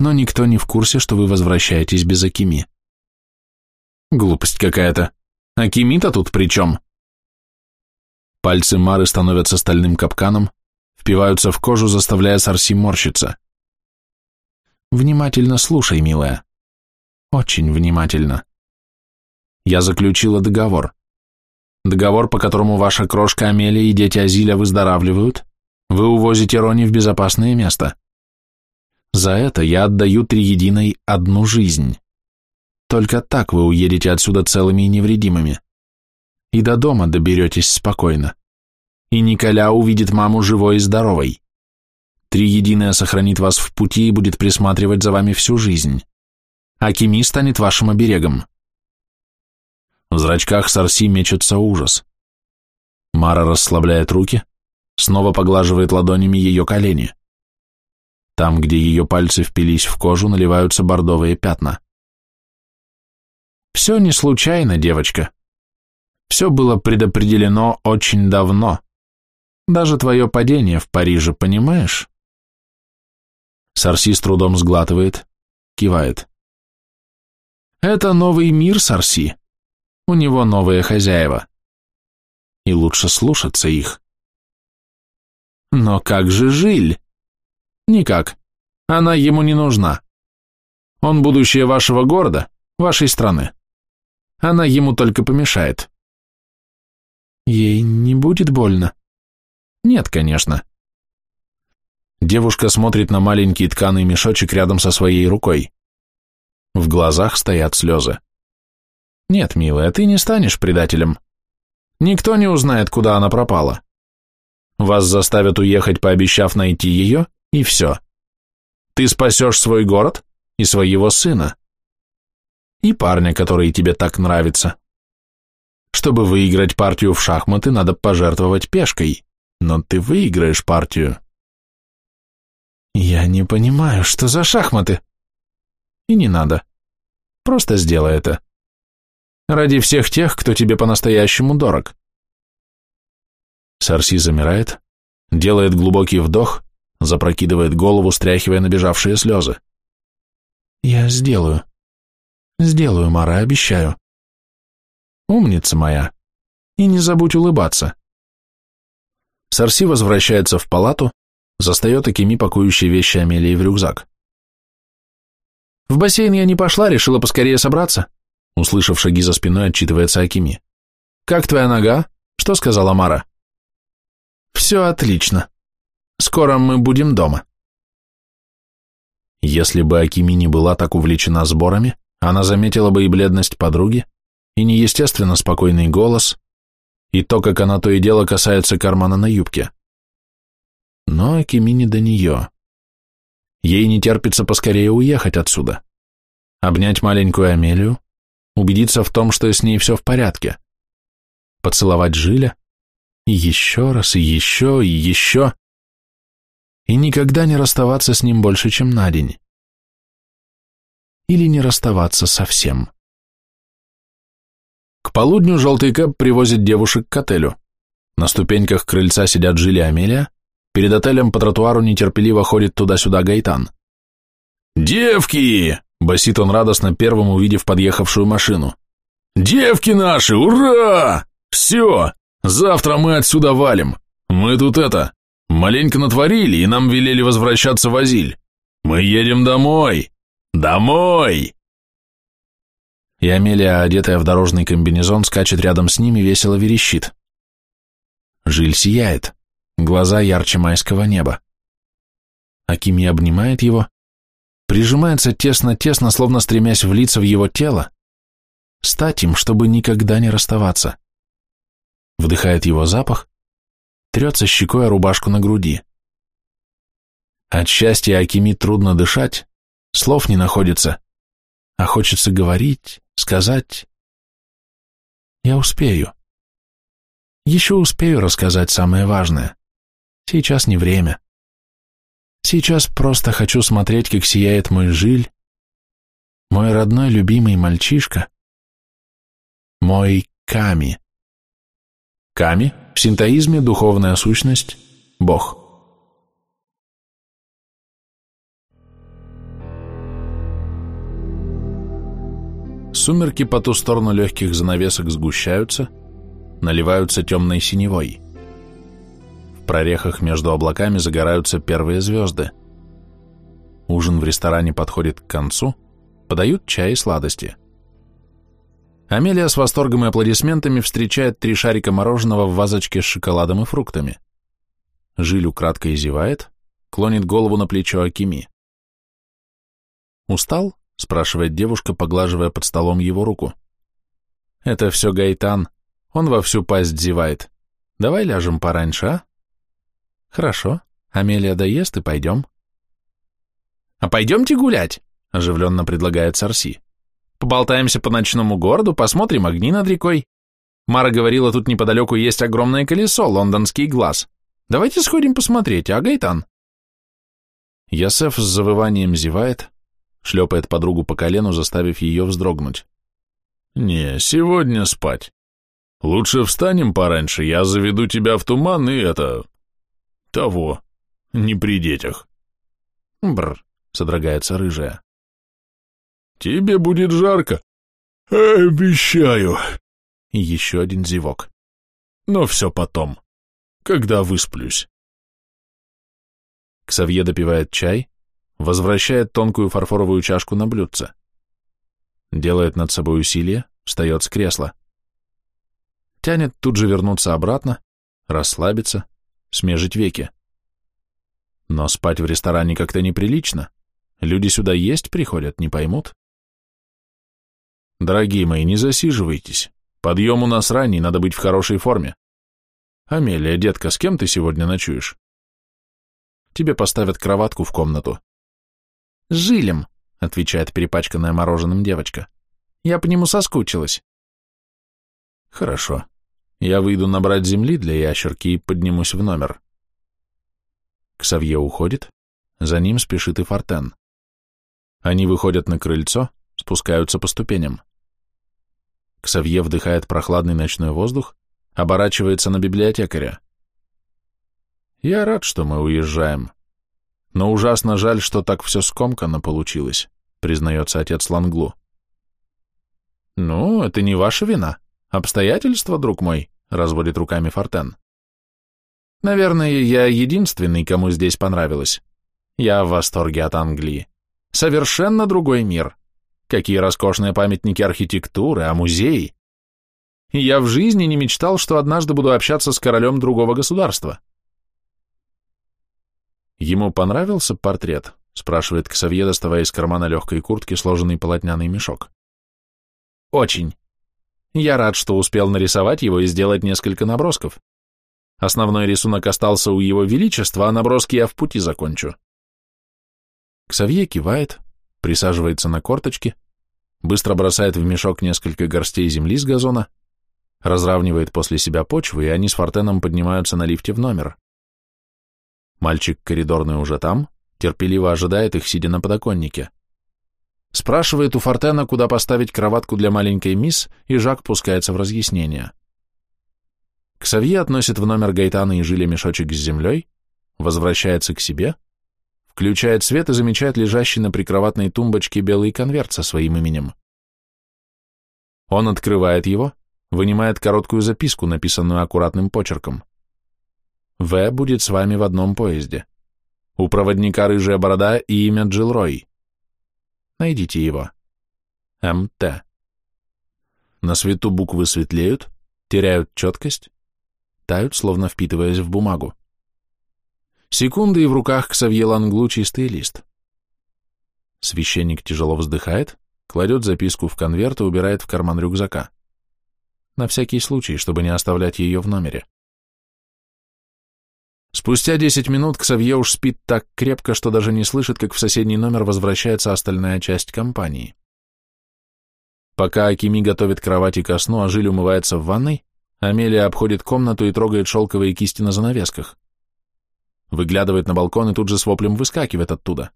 Но никто не в курсе, что вы возвращаетесь без Акими». «Глупость какая-то. Акими-то тут при чем?» Пальцы Мары становятся стальным капканом, впиваются в кожу, заставляя Сарси морщиться. Внимательно слушай, милая. Очень внимательно. Я заключила договор. Договор, по которому ваша крошка Амелия и дети Азиля выздоравливают, вы увозите Рони в безопасное место. За это я отдаю Триединой одну жизнь. Только так вы уедете отсюда целыми и невредимыми и до дома доберетесь спокойно. И Николя увидит маму живой и здоровой. Триединая сохранит вас в пути и будет присматривать за вами всю жизнь. Акими станет вашим оберегом. В зрачках Сарси мечется ужас. Мара расслабляет руки, снова поглаживает ладонями ее колени. Там, где ее пальцы впились в кожу, наливаются бордовые пятна. Все не случайно, девочка. Все было предопределено очень давно. Даже твое падение в Париже, понимаешь? Сарси с трудом сглатывает, кивает. Это новый мир, Сарси. У него новые хозяева. И лучше слушаться их. Но как же Жиль? Никак. Она ему не нужна. Он будущее вашего города, вашей страны. Она ему только помешает. Ей не будет больно? Нет, конечно. Девушка смотрит на маленький тканый мешочек рядом со своей рукой. В глазах стоят слезы. Нет, милая, ты не станешь предателем. Никто не узнает, куда она пропала. Вас заставят уехать, пообещав найти ее, и все. Ты спасешь свой город и своего сына. И парня, который тебе так нравится. Чтобы выиграть партию в шахматы, надо пожертвовать пешкой, но ты выиграешь партию. Я не понимаю, что за шахматы. И не надо. Просто сделай это. Ради всех тех, кто тебе по-настоящему дорог. Сарси замирает, делает глубокий вдох, запрокидывает голову, стряхивая набежавшие слезы. Я сделаю. Сделаю, Мара, обещаю. Умница моя. И не забудь улыбаться. Сарси возвращается в палату, застает Акими пакующие вещи Амелии в рюкзак. В бассейн я не пошла, решила поскорее собраться. Услышав шаги за спиной, отчитывается Акими. «Как твоя нога? Что сказала Мара?» «Все отлично. Скоро мы будем дома». Если бы Акими не была так увлечена сборами, она заметила бы и бледность подруги, и неестественно спокойный голос, и то, как она то и дело касается кармана на юбке. Но Акими не до нее. Ей не терпится поскорее уехать отсюда, обнять маленькую Амелию, убедиться в том, что с ней все в порядке, поцеловать Жиля, и еще раз, и еще, и еще, и никогда не расставаться с ним больше, чем на день. Или не расставаться совсем. К полудню желтый кэп привозит девушек к отелю. На ступеньках крыльца сидят Жиль и Амелия, перед отелем по тротуару нетерпеливо ходит туда-сюда Гайтан. «Девки!» Басит он радостно, первым увидев подъехавшую машину. «Девки наши, ура! Все, завтра мы отсюда валим. Мы тут это, маленько натворили, и нам велели возвращаться в Азиль. Мы едем домой! Домой!» И Амелия, одетая в дорожный комбинезон, скачет рядом с ними, весело верещит. Жиль сияет, глаза ярче майского неба. Акими обнимает его, прижимается тесно-тесно, словно стремясь влиться в его тело, стать им, чтобы никогда не расставаться. Вдыхает его запах, трется щекой о рубашку на груди. От счастья Акими трудно дышать, слов не находится, а хочется говорить, сказать. Я успею. Еще успею рассказать самое важное. Сейчас не время. Сейчас просто хочу смотреть, как сияет мой жиль, мой родной любимый мальчишка, мой Ками. Ками в синтоизме духовная сущность – Бог. Сумерки по ту сторону легких занавесок сгущаются, наливаются темной синевой. В прорехах между облаками загораются первые звезды. Ужин в ресторане подходит к концу, подают чай и сладости. Амелия с восторгом и аплодисментами встречает три шарика мороженого в вазочке с шоколадом и фруктами. Жиль украдкой зевает, клонит голову на плечо Акими. «Устал?» — спрашивает девушка, поглаживая под столом его руку. «Это все Гайтан. Он во всю пасть зевает. Давай ляжем пораньше, а?» Хорошо. Амелия доест и пойдем. А пойдемте гулять, оживленно предлагает Сарси. Поболтаемся по ночному городу, посмотрим огни над рекой. Мара говорила, тут неподалеку есть огромное колесо, лондонский глаз. Давайте сходим посмотреть, а, Гайтан? Ясеф с завыванием зевает, шлепает подругу по колену, заставив ее вздрогнуть. «Не, сегодня спать. Лучше встанем пораньше, я заведу тебя в туман и это... Того. Не при детях. Бр, содрогается рыжая. Тебе будет жарко. Обещаю. Еще один зевок. Но все потом. Когда высплюсь. Ксавье допивает чай, возвращает тонкую фарфоровую чашку на блюдце. Делает над собой усилие, встает с кресла. Тянет тут же вернуться обратно, расслабиться, смежить веки. Но спать в ресторане как-то неприлично. Люди сюда есть приходят, не поймут. Дорогие мои, не засиживайтесь. Подъем у нас ранний, надо быть в хорошей форме. Амелия, детка, с кем ты сегодня ночуешь? Тебе поставят кроватку в комнату. Жилем, отвечает перепачканная мороженым девочка. Я по нему соскучилась. Хорошо. Я выйду набрать земли для ящерки и поднимусь в номер. Ксавье уходит, за ним спешит и Фортен. Они выходят на крыльцо, спускаются по ступеням. Ксавье вдыхает прохладный ночной воздух, оборачивается на библиотекаря. Я рад, что мы уезжаем, но ужасно жаль, что так все скомканно получилось, признается отец Ланглу. Ну, это не ваша вина. Обстоятельства, друг мой, разводит руками Фортен. Наверное, я единственный, кому здесь понравилось. Я в восторге от Англии. Совершенно другой мир. Какие роскошные памятники архитектуры, а музеи. Я в жизни не мечтал, что однажды буду общаться с королем другого государства. Ему понравился портрет? спрашивает Ксавье, доставая из кармана легкой куртки сложенный полотняный мешок. Очень. Я рад, что успел нарисовать его и сделать несколько набросков. Основной рисунок остался у его величества, а наброски я в пути закончу. Ксавье кивает, присаживается на корточки, быстро бросает в мешок несколько горстей земли с газона, разравнивает после себя почву, и они с Фортеном поднимаются на лифте в номер. Мальчик коридорный уже там, терпеливо ожидает их, сидя на подоконнике. Спрашивает у Фортена, куда поставить кроватку для маленькой мисс, и Жак пускается в разъяснение. Ксавье относит в номер Гайтана и Жиля мешочек с землей, возвращается к себе, включает свет и замечает лежащий на прикроватной тумбочке белый конверт со своим именем. Он открывает его, вынимает короткую записку, написанную аккуратным почерком. «В будет с вами в одном поезде. У проводника рыжая борода и имя Джилрой. Найдите его. МТ». На свету буквы светлеют, теряют четкость, тают, словно впитываясь в бумагу. Секунды, и в руках Ксавье Ланглу чистый лист. Священник тяжело вздыхает, кладет записку в конверт и убирает в карман рюкзака. На всякий случай, чтобы не оставлять ее в номере. Спустя десять минут Ксавье уж спит так крепко, что даже не слышит, как в соседний номер возвращается остальная часть компании. Пока Акими готовит кровати ко сну, а Жиль умывается в ванной, Амелия обходит комнату и трогает шелковые кисти на занавесках выглядывает на балкон и тут же с воплем выскакивает оттуда.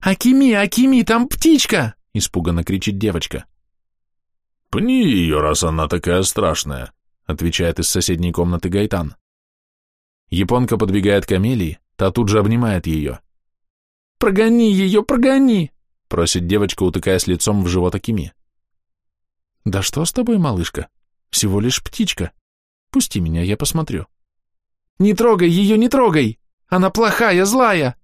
«Акими, Акими, там птичка!» — испуганно кричит девочка. «Пни ее, раз она такая страшная», — отвечает из соседней комнаты Гайтан. Японка подбегает к Амелии, та тут же обнимает ее. «Прогони ее, прогони!» — просит девочка, утыкаясь лицом в живот Акими. «Да что с тобой, малышка? Всего лишь птичка. Пусти меня, я посмотрю». «Не трогай ее, не трогай! Она плохая, злая!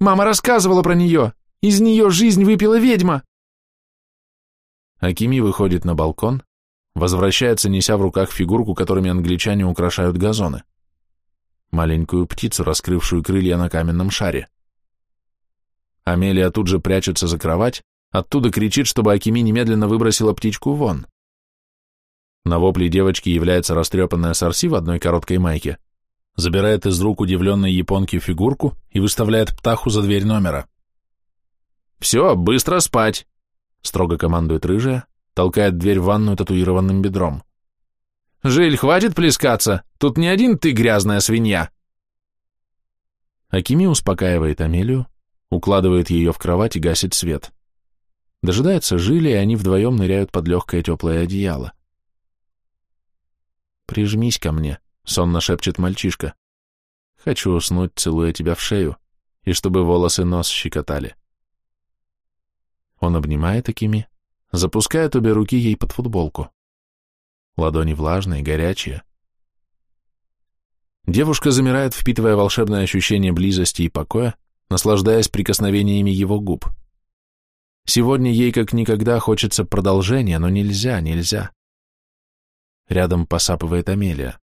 Мама рассказывала про нее! Из нее жизнь выпила ведьма!» Акими выходит на балкон, возвращается, неся в руках фигурку, которыми англичане украшают газоны. Маленькую птицу, раскрывшую крылья на каменном шаре. Амелия тут же прячется за кровать, оттуда кричит, чтобы Акими немедленно выбросила птичку вон. На вопли девочки является растрепанная сорси в одной короткой майке, забирает из рук удивленной японки фигурку и выставляет птаху за дверь номера. «Все, быстро спать!» — строго командует рыжая, толкает дверь в ванную татуированным бедром. «Жиль, хватит плескаться! Тут не один ты грязная свинья!» Акими успокаивает Амелию, укладывает ее в кровать и гасит свет. Дожидается Жиля, и они вдвоем ныряют под легкое теплое одеяло. «Прижмись ко мне», — сонно шепчет мальчишка. «Хочу уснуть, целуя тебя в шею, и чтобы волосы нос щекотали». Он обнимает такими, запускает обе руки ей под футболку. Ладони влажные, горячие. Девушка замирает, впитывая волшебное ощущение близости и покоя, наслаждаясь прикосновениями его губ. Сегодня ей как никогда хочется продолжения, но нельзя, нельзя. Рядом посапывает Амелия.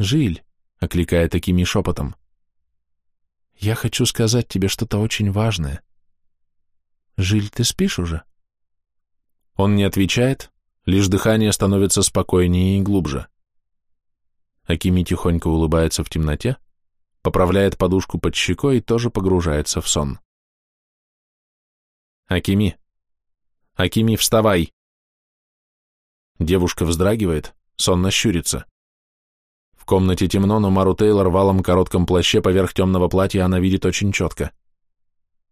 «Жиль», — окликая такими шепотом, — «я хочу сказать тебе что-то очень важное. Жиль, ты спишь уже?» Он не отвечает, лишь дыхание становится спокойнее и глубже. Акими тихонько улыбается в темноте, поправляет подушку под щекой и тоже погружается в сон. «Акими! Акими, вставай!» Девушка вздрагивает, сонно щурится. В комнате темно, но Мару Тейлор в валом коротком плаще поверх темного платья она видит очень четко.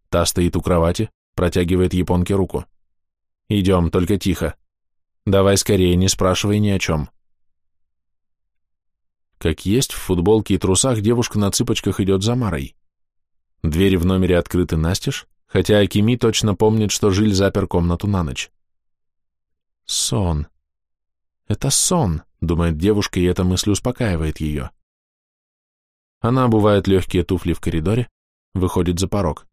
Та стоит у кровати, протягивает японке руку. «Идем, только тихо. Давай скорее, не спрашивай ни о чем». Как есть, в футболке и трусах девушка на цыпочках идет за Марой. Двери в номере открыты настежь, хотя Акими точно помнит, что Жиль запер комнату на ночь. Сон. Это сон, думает девушка, и эта мысль успокаивает ее. Она обувает легкие туфли в коридоре, выходит за порог.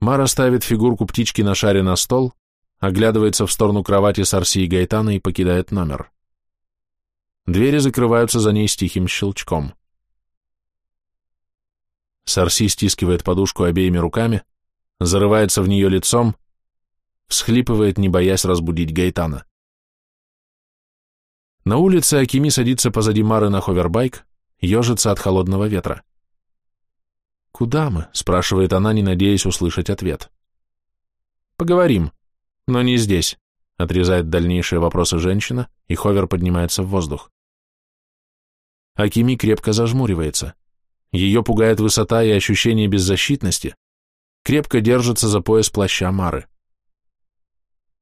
Мара ставит фигурку птички на шаре на стол, оглядывается в сторону кровати Сарси и Гайтана и покидает номер. Двери закрываются за ней с тихим щелчком. Сарси стискивает подушку обеими руками, зарывается в нее лицом, всхлипывает, не боясь разбудить Гайтана. На улице Акими садится позади Мары на ховербайк, ежится от холодного ветра. «Куда мы?» — спрашивает она, не надеясь услышать ответ. «Поговорим, но не здесь», — отрезает дальнейшие вопросы женщина, и ховер поднимается в воздух. Акими крепко зажмуривается. Ее пугает высота и ощущение беззащитности, крепко держится за пояс плаща Мары.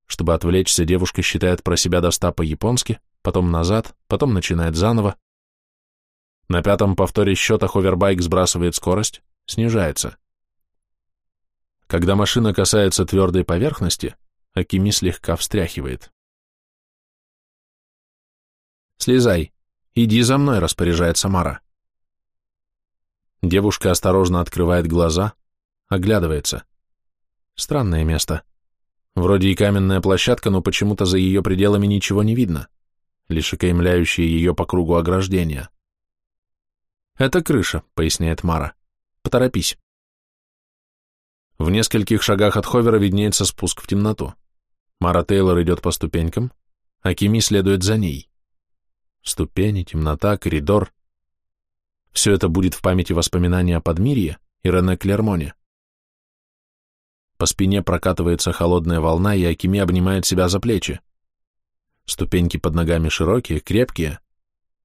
Чтобы отвлечься, девушка считает про себя до ста по-японски, потом назад, потом начинает заново. На пятом повторе счета ховербайк сбрасывает скорость, снижается. Когда машина касается твердой поверхности, Акими слегка встряхивает. «Слезай. Иди за мной», — распоряжается Мара. Девушка осторожно открывает глаза, оглядывается. Странное место. Вроде и каменная площадка, но почему-то за ее пределами ничего не видно, лишь окаймляющие ее по кругу ограждения. «Это крыша», — поясняет Мара. Поторопись. В нескольких шагах от ховера виднеется спуск в темноту. Мара Тейлор идет по ступенькам, а Кими следует за ней. Ступени, темнота, коридор. Все это будет в памяти воспоминания о Подмирье и Рене Клермоне. По спине прокатывается холодная волна, и Акими обнимает себя за плечи. Ступеньки под ногами широкие, крепкие.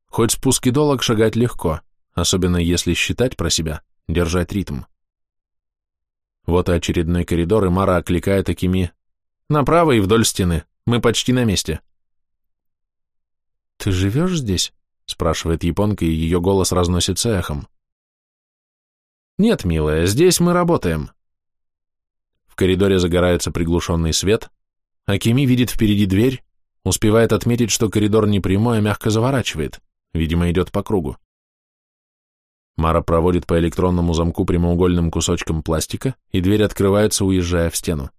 Хоть спуск и долг шагать легко, особенно если считать про себя держать ритм. Вот и очередной коридор, и Мара окликает Акими. «Направо и вдоль стены. Мы почти на месте». «Ты живешь здесь?» — спрашивает японка, и ее голос разносится эхом. «Нет, милая, здесь мы работаем». В коридоре загорается приглушенный свет. Акими видит впереди дверь, успевает отметить, что коридор не прямой, а мягко заворачивает, видимо, идет по кругу. Мара проводит по электронному замку прямоугольным кусочком пластика, и дверь открывается, уезжая в стену.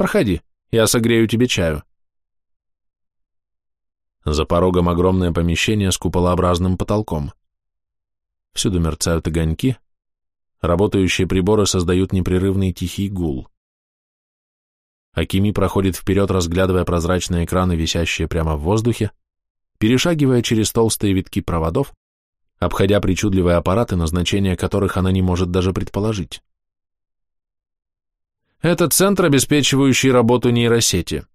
«Проходи, я согрею тебе чаю». За порогом огромное помещение с куполообразным потолком. Всюду мерцают огоньки, работающие приборы создают непрерывный тихий гул. Акими проходит вперед, разглядывая прозрачные экраны, висящие прямо в воздухе, перешагивая через толстые витки проводов, обходя причудливые аппараты, назначение которых она не может даже предположить. Это центр, обеспечивающий работу нейросети.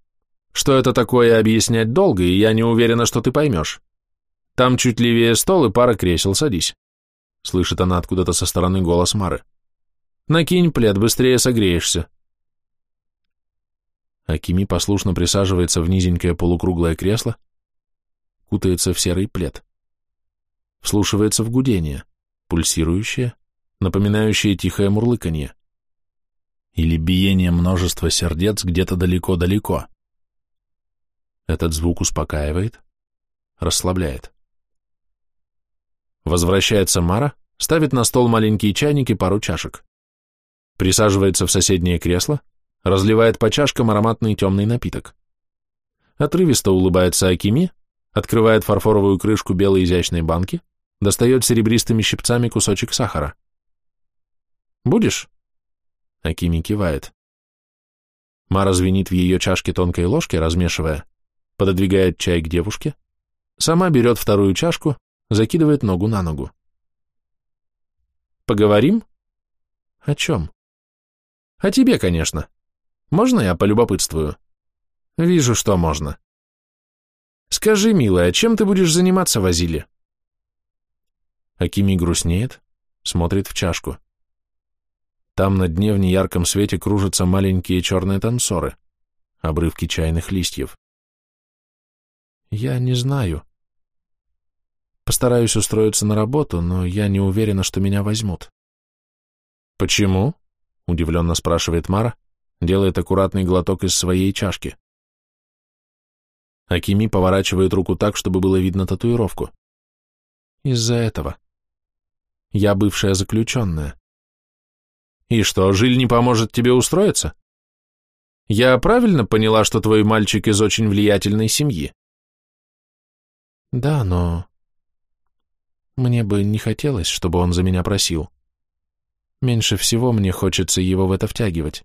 Что это такое, объяснять долго, и я не уверена, что ты поймешь. Там чуть левее стол и пара кресел, садись. Слышит она откуда-то со стороны голос Мары. Накинь плед, быстрее согреешься. Акими послушно присаживается в низенькое полукруглое кресло, кутается в серый плед вслушивается в гудение, пульсирующее, напоминающее тихое мурлыканье. Или биение множества сердец где-то далеко-далеко. Этот звук успокаивает, расслабляет. Возвращается Мара, ставит на стол маленький чайник и пару чашек. Присаживается в соседнее кресло, разливает по чашкам ароматный темный напиток. Отрывисто улыбается Акими, открывает фарфоровую крышку белой изящной банки, достает серебристыми щипцами кусочек сахара. «Будешь?» Акими кивает. Мара звенит в ее чашке тонкой ложкой, размешивая, пододвигает чай к девушке, сама берет вторую чашку, закидывает ногу на ногу. «Поговорим?» «О чем?» «О тебе, конечно. Можно я полюбопытствую?» «Вижу, что можно. Скажи, милая, чем ты будешь заниматься в Азиле?» Акими грустнеет, смотрит в чашку. Там на дне в неярком свете кружатся маленькие черные танцоры, обрывки чайных листьев. Я не знаю. Постараюсь устроиться на работу, но я не уверена, что меня возьмут. Почему? Удивленно спрашивает Мара, делает аккуратный глоток из своей чашки. Акими поворачивает руку так, чтобы было видно татуировку. Из-за этого. Я бывшая заключенная. И что, Жиль не поможет тебе устроиться? Я правильно поняла, что твой мальчик из очень влиятельной семьи? Да, но... Мне бы не хотелось, чтобы он за меня просил. Меньше всего мне хочется его в это втягивать.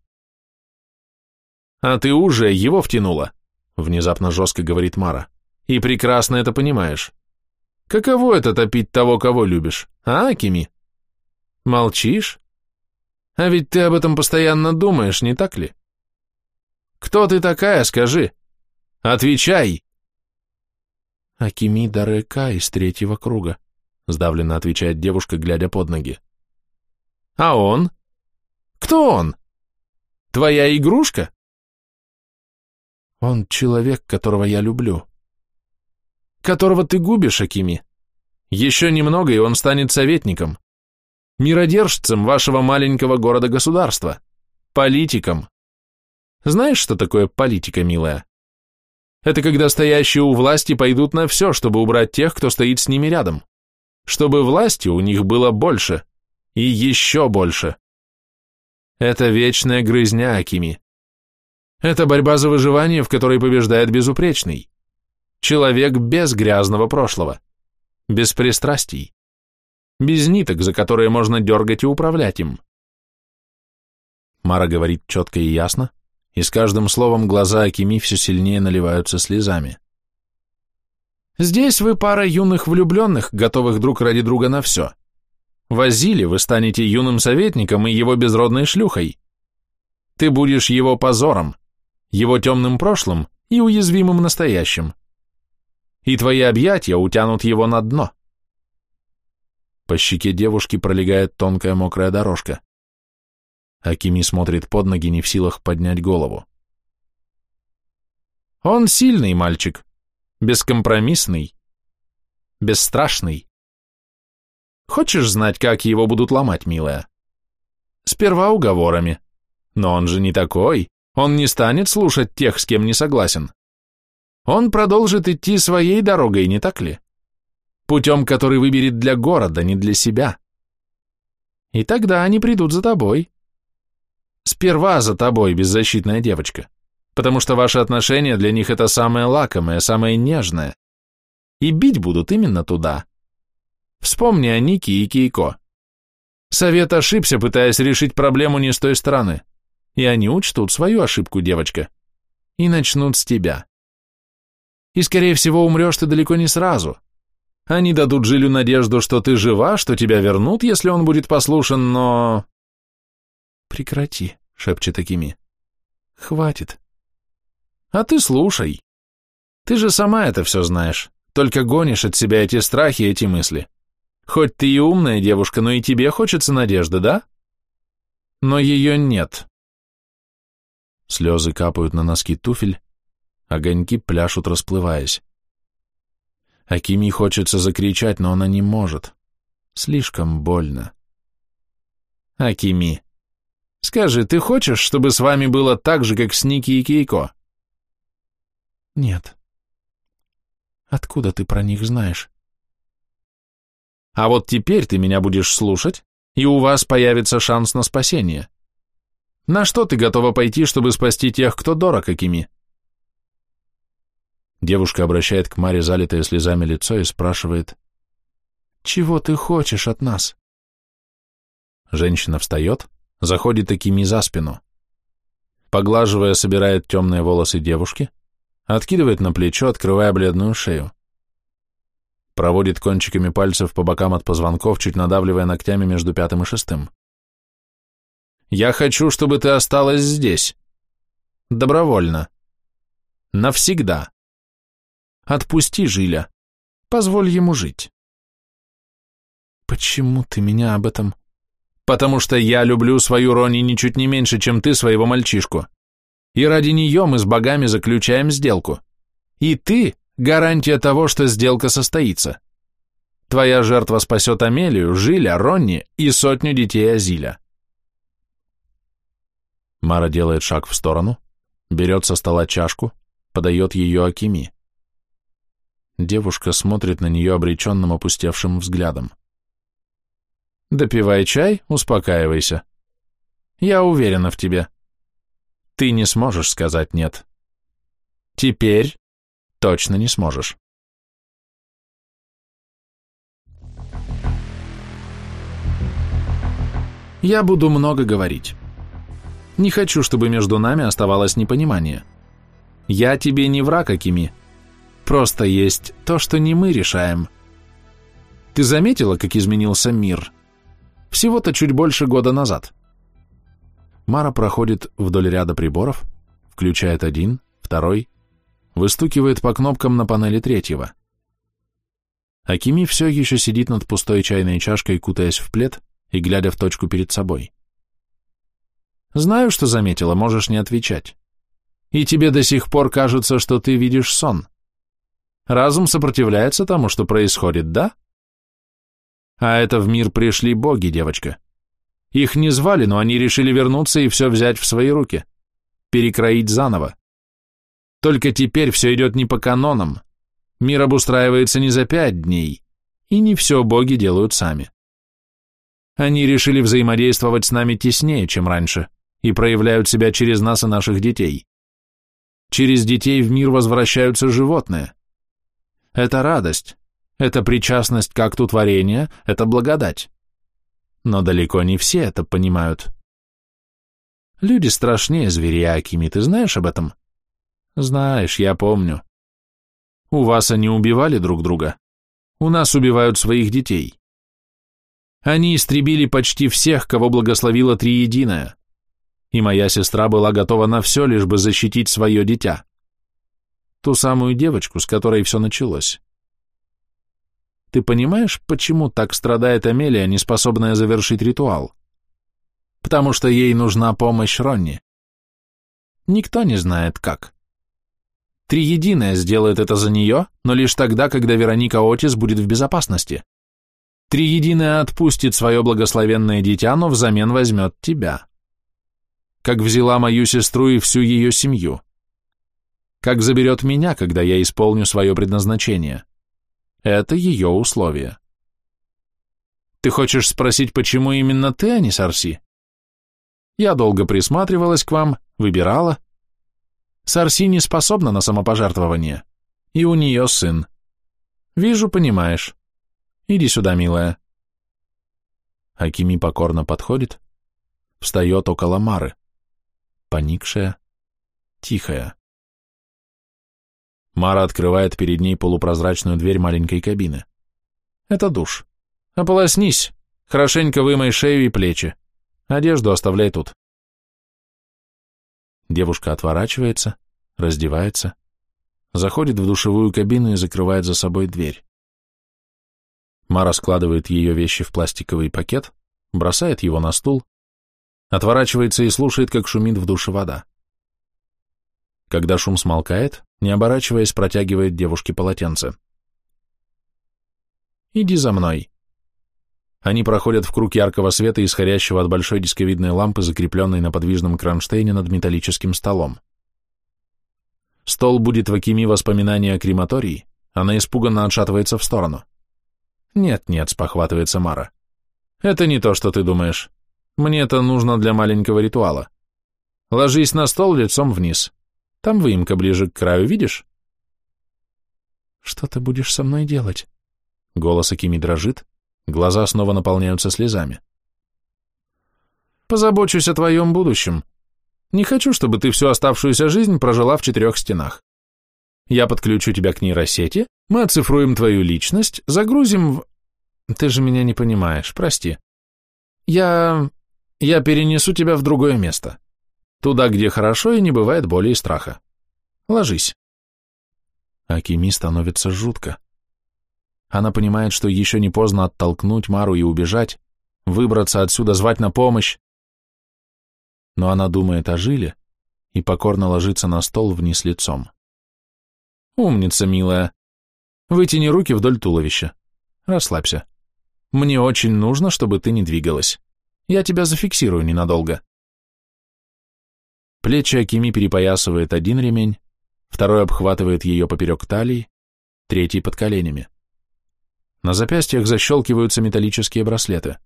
А ты уже его втянула, внезапно жестко говорит Мара. И прекрасно это понимаешь. Каково это топить того, кого любишь, а, Кими? Молчишь? А ведь ты об этом постоянно думаешь, не так ли? Кто ты такая, скажи? Отвечай!» «Акими Дарека из третьего круга», — сдавленно отвечает девушка, глядя под ноги. «А он? Кто он? Твоя игрушка?» «Он человек, которого я люблю». «Которого ты губишь, Акими. Еще немного, и он станет советником миродержцем вашего маленького города-государства, политиком. Знаешь, что такое политика, милая? Это когда стоящие у власти пойдут на все, чтобы убрать тех, кто стоит с ними рядом. Чтобы власти у них было больше. И еще больше. Это вечная грызня, Акими. Это борьба за выживание, в которой побеждает безупречный. Человек без грязного прошлого. Без пристрастий без ниток, за которые можно дергать и управлять им. Мара говорит четко и ясно, и с каждым словом глаза Акими все сильнее наливаются слезами. Здесь вы пара юных влюбленных, готовых друг ради друга на все. В вы станете юным советником и его безродной шлюхой. Ты будешь его позором, его темным прошлым и уязвимым настоящим. И твои объятия утянут его на дно. По щеке девушки пролегает тонкая мокрая дорожка. Акими смотрит под ноги, не в силах поднять голову. Он сильный мальчик, бескомпромиссный, бесстрашный. Хочешь знать, как его будут ломать, милая? Сперва уговорами. Но он же не такой, он не станет слушать тех, с кем не согласен. Он продолжит идти своей дорогой, не так ли? Путем, который выберет для города, не для себя. И тогда они придут за тобой. Сперва за тобой, беззащитная девочка, потому что ваши отношения для них это самое лакомое, самое нежное. И бить будут именно туда. Вспомни о Нике и Кейко. Совет ошибся, пытаясь решить проблему не с той стороны. И они учтут свою ошибку, девочка. И начнут с тебя. И, скорее всего, умрешь ты далеко не сразу. Они дадут Жилю надежду, что ты жива, что тебя вернут, если он будет послушен, но... Прекрати, шепчет Акими. Хватит. А ты слушай. Ты же сама это все знаешь, только гонишь от себя эти страхи, эти мысли. Хоть ты и умная девушка, но и тебе хочется надежды, да? Но ее нет. Слезы капают на носки туфель, огоньки пляшут, расплываясь. Акими хочется закричать, но она не может. Слишком больно. Акими, скажи, ты хочешь, чтобы с вами было так же, как с Ники и Кейко? Нет. Откуда ты про них знаешь? А вот теперь ты меня будешь слушать, и у вас появится шанс на спасение. На что ты готова пойти, чтобы спасти тех, кто дорог, Акими? Девушка обращает к Маре залитое слезами лицо и спрашивает, «Чего ты хочешь от нас?» Женщина встает, заходит Акими за спину. Поглаживая, собирает темные волосы девушки, откидывает на плечо, открывая бледную шею. Проводит кончиками пальцев по бокам от позвонков, чуть надавливая ногтями между пятым и шестым. «Я хочу, чтобы ты осталась здесь. Добровольно. Навсегда. Отпусти Жиля. Позволь ему жить». «Почему ты меня об этом...» «Потому что я люблю свою Рони ничуть не меньше, чем ты своего мальчишку. И ради нее мы с богами заключаем сделку. И ты — гарантия того, что сделка состоится. Твоя жертва спасет Амелию, Жиля, Ронни и сотню детей Азиля». Мара делает шаг в сторону, берет со стола чашку, подает ее Акими. Девушка смотрит на нее обреченным опустевшим взглядом. Допивай чай, успокаивайся. Я уверена в тебе. Ты не сможешь сказать «нет». Теперь точно не сможешь. Я буду много говорить. Не хочу, чтобы между нами оставалось непонимание. Я тебе не враг, Акими. Просто есть то, что не мы решаем. Ты заметила, как изменился мир? Всего-то чуть больше года назад. Мара проходит вдоль ряда приборов, включает один, второй, выстукивает по кнопкам на панели третьего. Акими все еще сидит над пустой чайной чашкой, кутаясь в плед и глядя в точку перед собой. «Знаю, что заметила, можешь не отвечать. И тебе до сих пор кажется, что ты видишь сон. Разум сопротивляется тому, что происходит, да?» А это в мир пришли боги, девочка. Их не звали, но они решили вернуться и все взять в свои руки. Перекроить заново. Только теперь все идет не по канонам. Мир обустраивается не за пять дней. И не все боги делают сами. Они решили взаимодействовать с нами теснее, чем раньше, и проявляют себя через нас и наших детей. Через детей в мир возвращаются животные. Это радость, это причастность к акту творения, это благодать. Но далеко не все это понимают. Люди страшнее зверей, Акими, ты знаешь об этом? Знаешь, я помню. У вас они убивали друг друга. У нас убивают своих детей. Они истребили почти всех, кого благословила Триединая. И моя сестра была готова на все, лишь бы защитить свое дитя. Ту самую девочку, с которой все началось. Ты понимаешь, почему так страдает Амелия, не способная завершить ритуал? Потому что ей нужна помощь Ронни. Никто не знает как. Триединая сделает это за нее, но лишь тогда, когда Вероника Отис будет в безопасности. Триединая отпустит свое благословенное дитя, но взамен возьмет тебя. Как взяла мою сестру и всю ее семью. Как заберет меня, когда я исполню свое предназначение. Это ее условие. Ты хочешь спросить, почему именно ты, а не Сарси? Я долго присматривалась к вам, выбирала. Сарси не способна на самопожертвование, и у нее сын. Вижу, понимаешь. Иди сюда, милая. Акими покорно подходит, встает около Мары, поникшая, тихая. Мара открывает перед ней полупрозрачную дверь маленькой кабины. Это душ. Ополоснись, хорошенько вымой шею и плечи. Одежду оставляй тут. Девушка отворачивается, раздевается, заходит в душевую кабину и закрывает за собой дверь. Мара складывает ее вещи в пластиковый пакет, бросает его на стул, отворачивается и слушает, как шумит в душе вода. Когда шум смолкает, не оборачиваясь, протягивает девушке полотенце. «Иди за мной». Они проходят в круг яркого света, исходящего от большой дисковидной лампы, закрепленной на подвижном кронштейне над металлическим столом. Стол будет в Акими воспоминания о крематории, она испуганно отшатывается в сторону. «Нет-нет», — спохватывается Мара. «Это не то, что ты думаешь. Мне это нужно для маленького ритуала. Ложись на стол лицом вниз. Там выемка ближе к краю, видишь? Что ты будешь со мной делать? Голос Акими дрожит, глаза снова наполняются слезами. Позабочусь о твоем будущем. Не хочу, чтобы ты всю оставшуюся жизнь прожила в четырех стенах. Я подключу тебя к нейросети, мы оцифруем твою личность, загрузим в... Ты же меня не понимаешь, прости. Я... я перенесу тебя в другое место. Туда, где хорошо и не бывает боли и страха. Ложись. Акими становится жутко. Она понимает, что еще не поздно оттолкнуть Мару и убежать, выбраться отсюда, звать на помощь. Но она думает о Жиле и покорно ложится на стол вниз лицом. Умница, милая. Вытяни руки вдоль туловища. Расслабься. Мне очень нужно, чтобы ты не двигалась. Я тебя зафиксирую ненадолго. Плечи Акими перепоясывает один ремень, второй обхватывает ее поперек талии, третий под коленями. На запястьях защелкиваются металлические браслеты.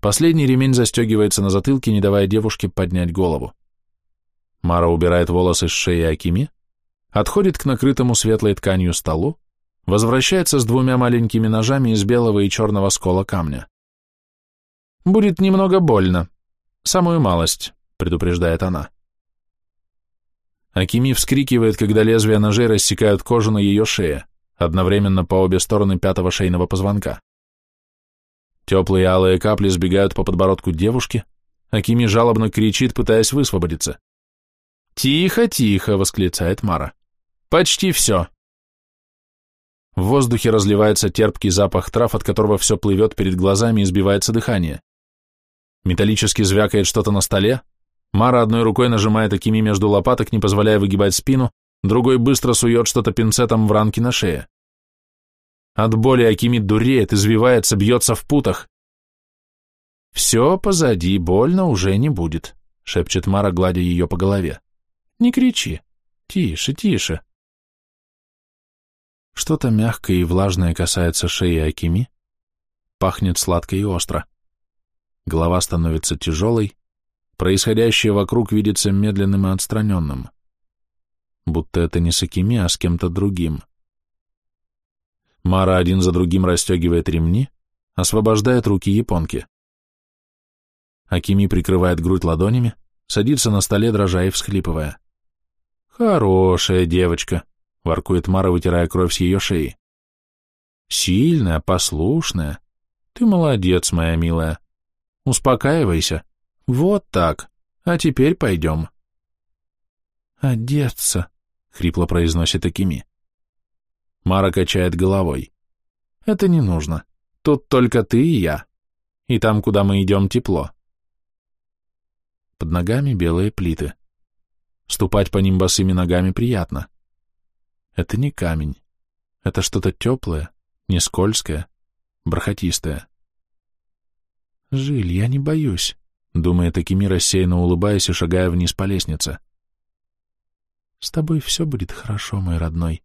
Последний ремень застегивается на затылке, не давая девушке поднять голову. Мара убирает волосы с шеи Акими, отходит к накрытому светлой тканью столу, возвращается с двумя маленькими ножами из белого и черного скола камня. «Будет немного больно. Самую малость», — предупреждает она. Акими вскрикивает, когда лезвия ножей рассекают кожу на ее шее, одновременно по обе стороны пятого шейного позвонка. Теплые алые капли сбегают по подбородку девушки, Акими жалобно кричит, пытаясь высвободиться. «Тихо, тихо!» — восклицает Мара. «Почти все!» В воздухе разливается терпкий запах трав, от которого все плывет перед глазами и сбивается дыхание. Металлически звякает что-то на столе, Мара одной рукой нажимает Акими между лопаток, не позволяя выгибать спину, другой быстро сует что-то пинцетом в ранки на шее. От боли Акими дуреет, извивается, бьется в путах. «Все позади, больно уже не будет», — шепчет Мара, гладя ее по голове. «Не кричи. Тише, тише». Что-то мягкое и влажное касается шеи Акими, пахнет сладко и остро. Голова становится тяжелой, Происходящее вокруг видится медленным и отстраненным. Будто это не с Акими, а с кем-то другим. Мара один за другим расстегивает ремни, освобождает руки японки. Акими прикрывает грудь ладонями, садится на столе, дрожа и всхлипывая. «Хорошая девочка», — воркует Мара, вытирая кровь с ее шеи. «Сильная, послушная. Ты молодец, моя милая. Успокаивайся. Вот так. А теперь пойдем. Одеться, хрипло произносит Акими. Мара качает головой. Это не нужно. Тут только ты и я. И там, куда мы идем, тепло. Под ногами белые плиты. Ступать по ним босыми ногами приятно. Это не камень. Это что-то теплое, не скользкое, бархатистое. Жиль, я не боюсь думает Акими, рассеянно улыбаясь и шагая вниз по лестнице. «С тобой все будет хорошо, мой родной.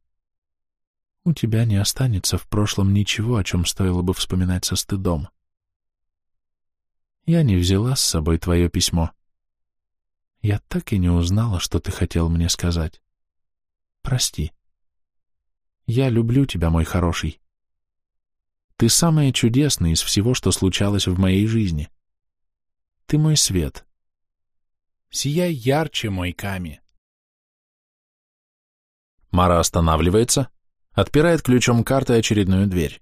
У тебя не останется в прошлом ничего, о чем стоило бы вспоминать со стыдом. Я не взяла с собой твое письмо. Я так и не узнала, что ты хотел мне сказать. Прости. Я люблю тебя, мой хороший. Ты самое чудесное из всего, что случалось в моей жизни. — ты мой свет. Сияй ярче, мой Ками. Мара останавливается, отпирает ключом карты очередную дверь.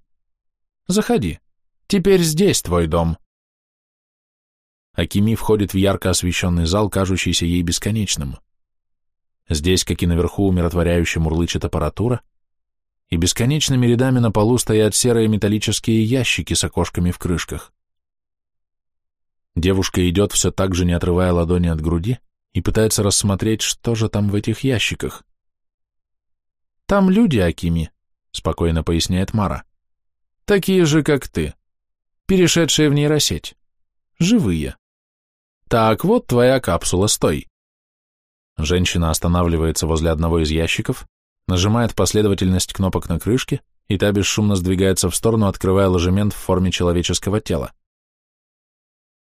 Заходи. Теперь здесь твой дом. Акими входит в ярко освещенный зал, кажущийся ей бесконечным. Здесь, как и наверху, умиротворяюще мурлычет аппаратура, и бесконечными рядами на полу стоят серые металлические ящики с окошками в крышках. Девушка идет все так же, не отрывая ладони от груди, и пытается рассмотреть, что же там в этих ящиках. «Там люди, Акими», — спокойно поясняет Мара. «Такие же, как ты, перешедшие в нейросеть. Живые. Так, вот твоя капсула, стой». Женщина останавливается возле одного из ящиков, нажимает последовательность кнопок на крышке, и та бесшумно сдвигается в сторону, открывая ложемент в форме человеческого тела.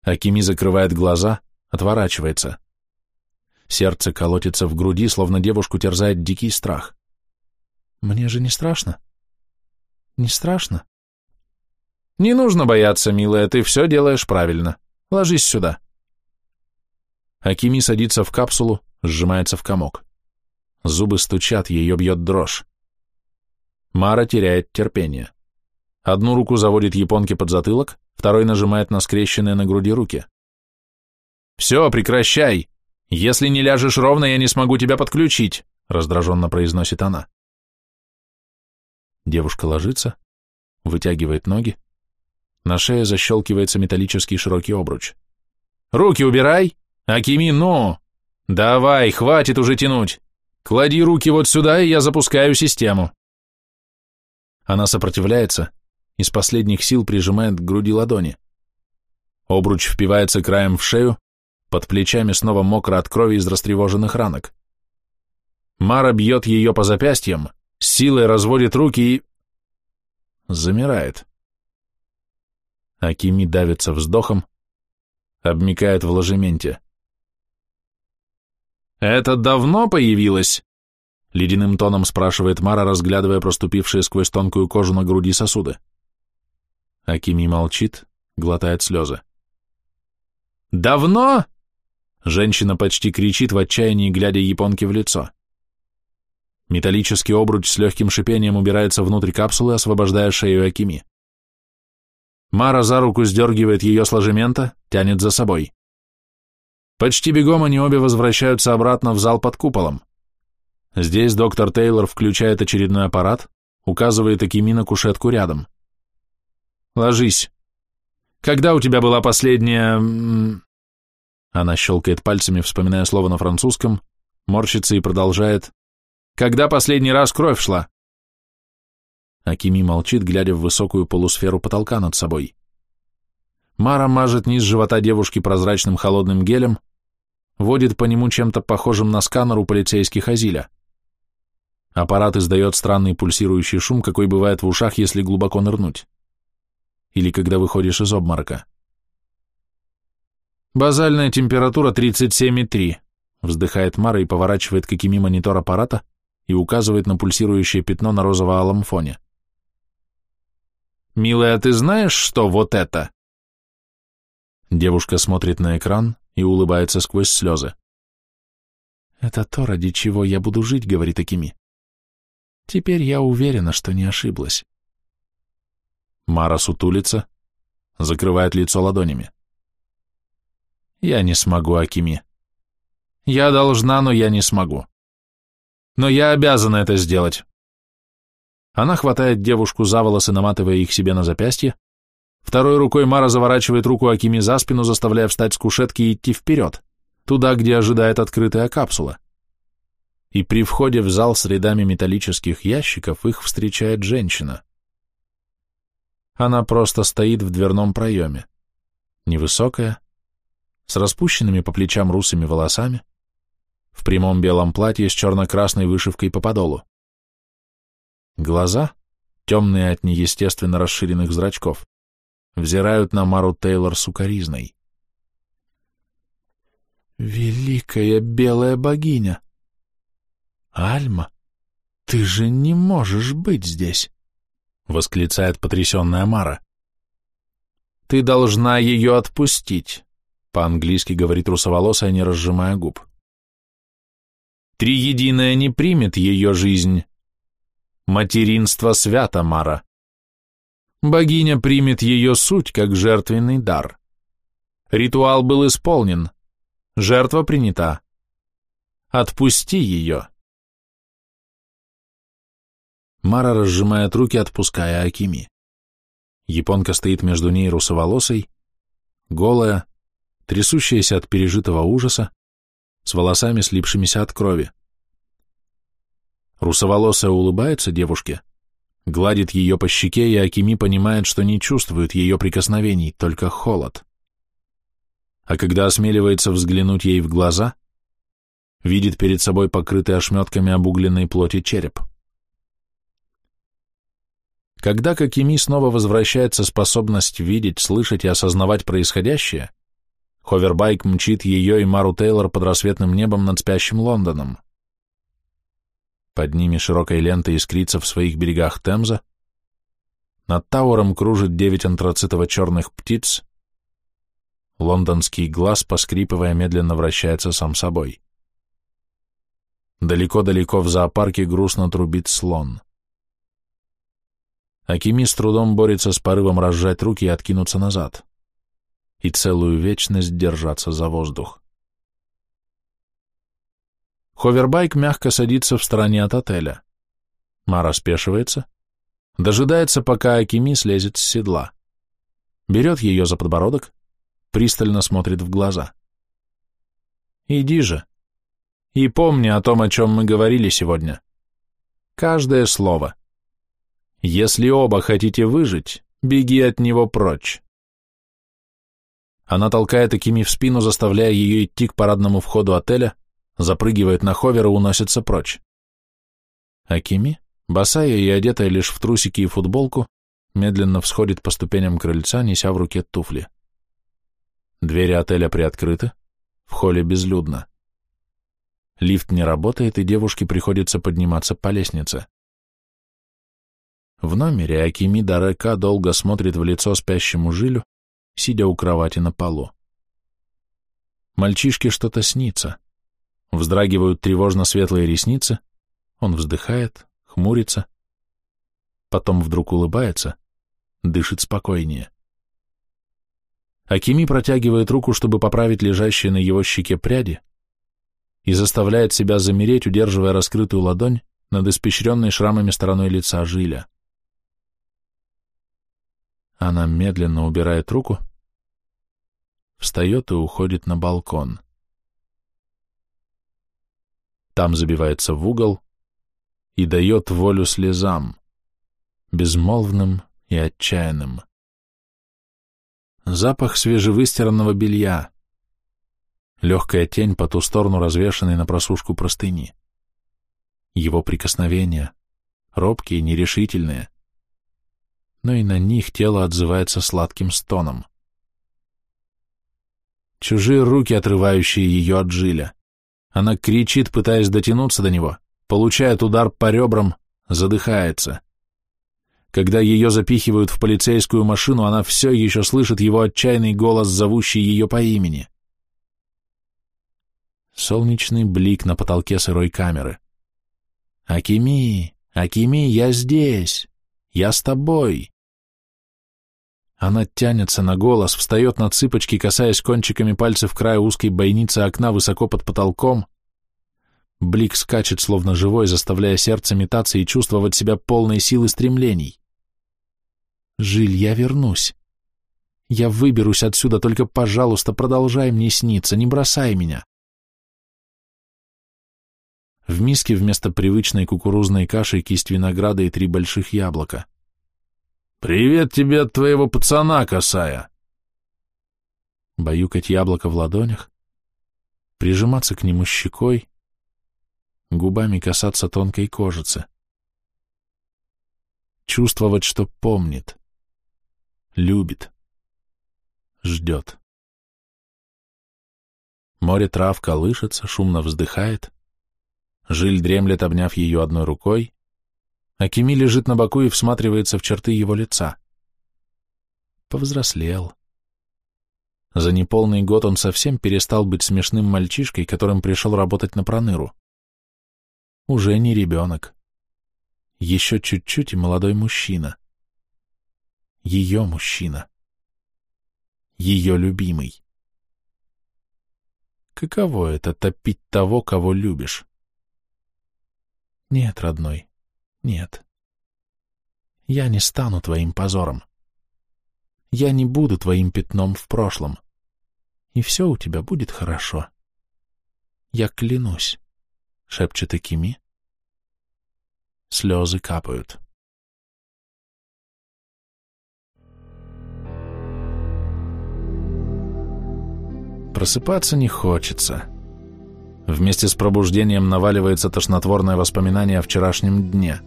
Акими закрывает глаза, отворачивается. Сердце колотится в груди, словно девушку терзает дикий страх. Мне же не страшно? Не страшно? Не нужно бояться, милая, ты все делаешь правильно. Ложись сюда. Акими садится в капсулу, сжимается в комок. Зубы стучат, ее бьет дрожь. Мара теряет терпение. Одну руку заводит японке под затылок, второй нажимает на скрещенные на груди руки. «Все, прекращай! Если не ляжешь ровно, я не смогу тебя подключить», раздраженно произносит она. Девушка ложится, вытягивает ноги. На шее защелкивается металлический широкий обруч. «Руки убирай! Акими, ну! Давай, хватит уже тянуть! Клади руки вот сюда, и я запускаю систему!» Она сопротивляется, из последних сил прижимает к груди ладони. Обруч впивается краем в шею, под плечами снова мокро от крови из растревоженных ранок. Мара бьет ее по запястьям, силой разводит руки и... Замирает. Акими давится вздохом, обмикает в ложементе. «Это давно появилось?» Ледяным тоном спрашивает Мара, разглядывая проступившие сквозь тонкую кожу на груди сосуды. Акими молчит, глотает слезы. «Давно?» Женщина почти кричит в отчаянии, глядя японке в лицо. Металлический обруч с легким шипением убирается внутрь капсулы, освобождая шею Акими. Мара за руку сдергивает ее с ложемента, тянет за собой. Почти бегом они обе возвращаются обратно в зал под куполом. Здесь доктор Тейлор включает очередной аппарат, указывает Акими на кушетку рядом. Ложись. Когда у тебя была последняя... Она щелкает пальцами, вспоминая слово на французском, морщится и продолжает. Когда последний раз кровь шла? Акими молчит, глядя в высокую полусферу потолка над собой. Мара мажет низ живота девушки прозрачным холодным гелем, водит по нему чем-то похожим на сканер у полицейских Азиля. Аппарат издает странный пульсирующий шум, какой бывает в ушах, если глубоко нырнуть или когда выходишь из обморока. Базальная температура 37,3, вздыхает Мара и поворачивает какими монитор аппарата и указывает на пульсирующее пятно на розово-алом фоне. «Милая, ты знаешь, что вот это?» Девушка смотрит на экран и улыбается сквозь слезы. «Это то, ради чего я буду жить», — говорит Акими. «Теперь я уверена, что не ошиблась». Мара сутулится, закрывает лицо ладонями. Я не смогу, Акими. Я должна, но я не смогу. Но я обязана это сделать. Она хватает девушку за волосы, наматывая их себе на запястье. Второй рукой Мара заворачивает руку Акими за спину, заставляя встать с кушетки и идти вперед, туда, где ожидает открытая капсула. И при входе в зал с рядами металлических ящиков их встречает женщина. Она просто стоит в дверном проеме. Невысокая, с распущенными по плечам русыми волосами, в прямом белом платье с черно-красной вышивкой по подолу. Глаза, темные от неестественно расширенных зрачков, взирают на Мару Тейлор сукоризной. «Великая белая богиня! Альма, ты же не можешь быть здесь!» — восклицает потрясенная Мара. «Ты должна ее отпустить», — по-английски говорит русоволосая, не разжимая губ. «Триединая не примет ее жизнь. Материнство свято, Мара. Богиня примет ее суть как жертвенный дар. Ритуал был исполнен, жертва принята. Отпусти ее». Мара разжимает руки, отпуская Акими. Японка стоит между ней русоволосой, голая, трясущаяся от пережитого ужаса, с волосами, слипшимися от крови. Русоволосая улыбается девушке, гладит ее по щеке, и Акими понимает, что не чувствует ее прикосновений, только холод. А когда осмеливается взглянуть ей в глаза, видит перед собой покрытый ошметками обугленной плоти череп. Когда к Акими снова возвращается способность видеть, слышать и осознавать происходящее, ховербайк мчит ее и Мару Тейлор под рассветным небом над спящим Лондоном. Под ними широкой лентой искрится в своих берегах Темза, над Тауэром кружит девять антрацитово-черных птиц, Лондонский глаз, поскрипывая, медленно вращается сам собой. Далеко-далеко в зоопарке грустно трубит слон. Акими с трудом борется с порывом разжать руки и откинуться назад. И целую вечность держаться за воздух. Ховербайк мягко садится в стороне от отеля. Мара спешивается, дожидается, пока Акими слезет с седла. Берет ее за подбородок, пристально смотрит в глаза. «Иди же. И помни о том, о чем мы говорили сегодня. Каждое слово. Если оба хотите выжить, беги от него прочь». Она толкает Акими в спину, заставляя ее идти к парадному входу отеля, запрыгивает на ховер и уносится прочь. Акими, босая и одетая лишь в трусики и футболку, медленно всходит по ступеням крыльца, неся в руке туфли. Двери отеля приоткрыты, в холле безлюдно. Лифт не работает, и девушке приходится подниматься по лестнице. В номере Акими Дарека долго смотрит в лицо спящему жилю, сидя у кровати на полу. Мальчишке что-то снится. Вздрагивают тревожно светлые ресницы, он вздыхает, хмурится, потом вдруг улыбается, дышит спокойнее. Акими протягивает руку, чтобы поправить лежащие на его щеке пряди, и заставляет себя замереть, удерживая раскрытую ладонь над испещренной шрамами стороной лица Жиля. Она медленно убирает руку, встает и уходит на балкон. Там забивается в угол и дает волю слезам, безмолвным и отчаянным. Запах свежевыстиранного белья. Легкая тень по ту сторону развешанной на просушку простыни. Его прикосновения, робкие, нерешительные. Но и на них тело отзывается сладким стоном. Чужие руки, отрывающие ее от жиля. Она кричит, пытаясь дотянуться до него, получает удар по ребрам, задыхается. Когда ее запихивают в полицейскую машину, она все еще слышит его отчаянный голос, зовущий ее по имени. Солнечный блик на потолке сырой камеры. «Акими! Акими, я здесь! Я с тобой!» Она тянется на голос, встает на цыпочки, касаясь кончиками пальцев края узкой бойницы окна высоко под потолком. Блик скачет, словно живой, заставляя сердце метаться и чувствовать себя полной силы стремлений. Жиль, я вернусь. Я выберусь отсюда, только, пожалуйста, продолжай мне сниться, не бросай меня. В миске вместо привычной кукурузной каши кисть винограда и три больших яблока. «Привет тебе от твоего пацана, косая!» Баюкать яблоко в ладонях, прижиматься к нему щекой, губами касаться тонкой кожицы. Чувствовать, что помнит любит, ждет. Море трав колышется, шумно вздыхает. Жиль дремлет, обняв ее одной рукой. Акими лежит на боку и всматривается в черты его лица. Повзрослел. За неполный год он совсем перестал быть смешным мальчишкой, которым пришел работать на проныру. Уже не ребенок. Еще чуть-чуть и молодой мужчина ее мужчина, ее любимый. Каково это — топить того, кого любишь? Нет, родной, нет. Я не стану твоим позором. Я не буду твоим пятном в прошлом. И все у тебя будет хорошо. Я клянусь, — шепчет Акими. Слезы капают. Просыпаться не хочется. Вместе с пробуждением наваливается тошнотворное воспоминание о вчерашнем дне.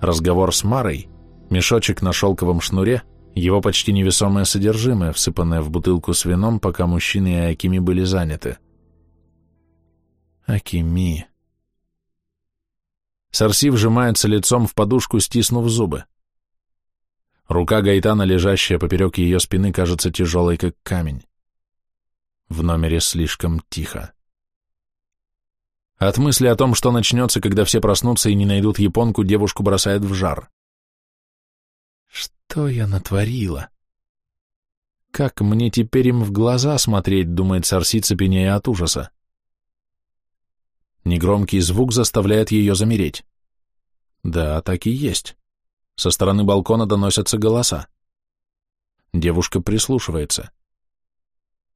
Разговор с Марой, мешочек на шелковом шнуре, его почти невесомое содержимое, всыпанное в бутылку с вином, пока мужчины и Акими были заняты. Акими. Сарси вжимается лицом в подушку, стиснув зубы. Рука Гайтана, лежащая поперек ее спины, кажется тяжелой, как камень. В номере слишком тихо. От мысли о том, что начнется, когда все проснутся и не найдут японку, девушку бросает в жар. Что я натворила? Как мне теперь им в глаза смотреть, думает Сарси, цепенея от ужаса. Негромкий звук заставляет ее замереть. Да, так и есть. Со стороны балкона доносятся голоса. Девушка прислушивается.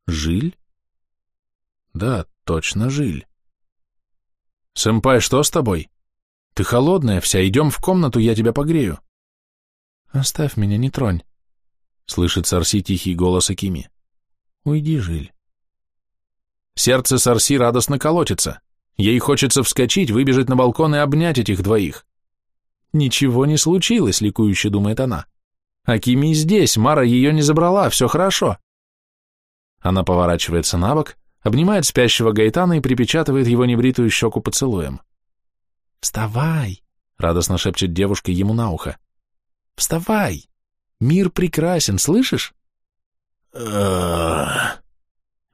Жиль? Да, точно Жиль. «Сэмпай, что с тобой? Ты холодная вся, идем в комнату, я тебя погрею». «Оставь меня, не тронь», — слышит Сарси тихий голос Акими. «Уйди, Жиль». Сердце Сарси радостно колотится. Ей хочется вскочить, выбежать на балкон и обнять этих двоих. «Ничего не случилось», — ликующе думает она. «Акими здесь, Мара ее не забрала, все хорошо». Она поворачивается на бок, обнимает спящего Гайтана и припечатывает его небритую щеку поцелуем. «Вставай!» — радостно шепчет девушка ему на ухо. «Вставай! Мир прекрасен, слышишь?»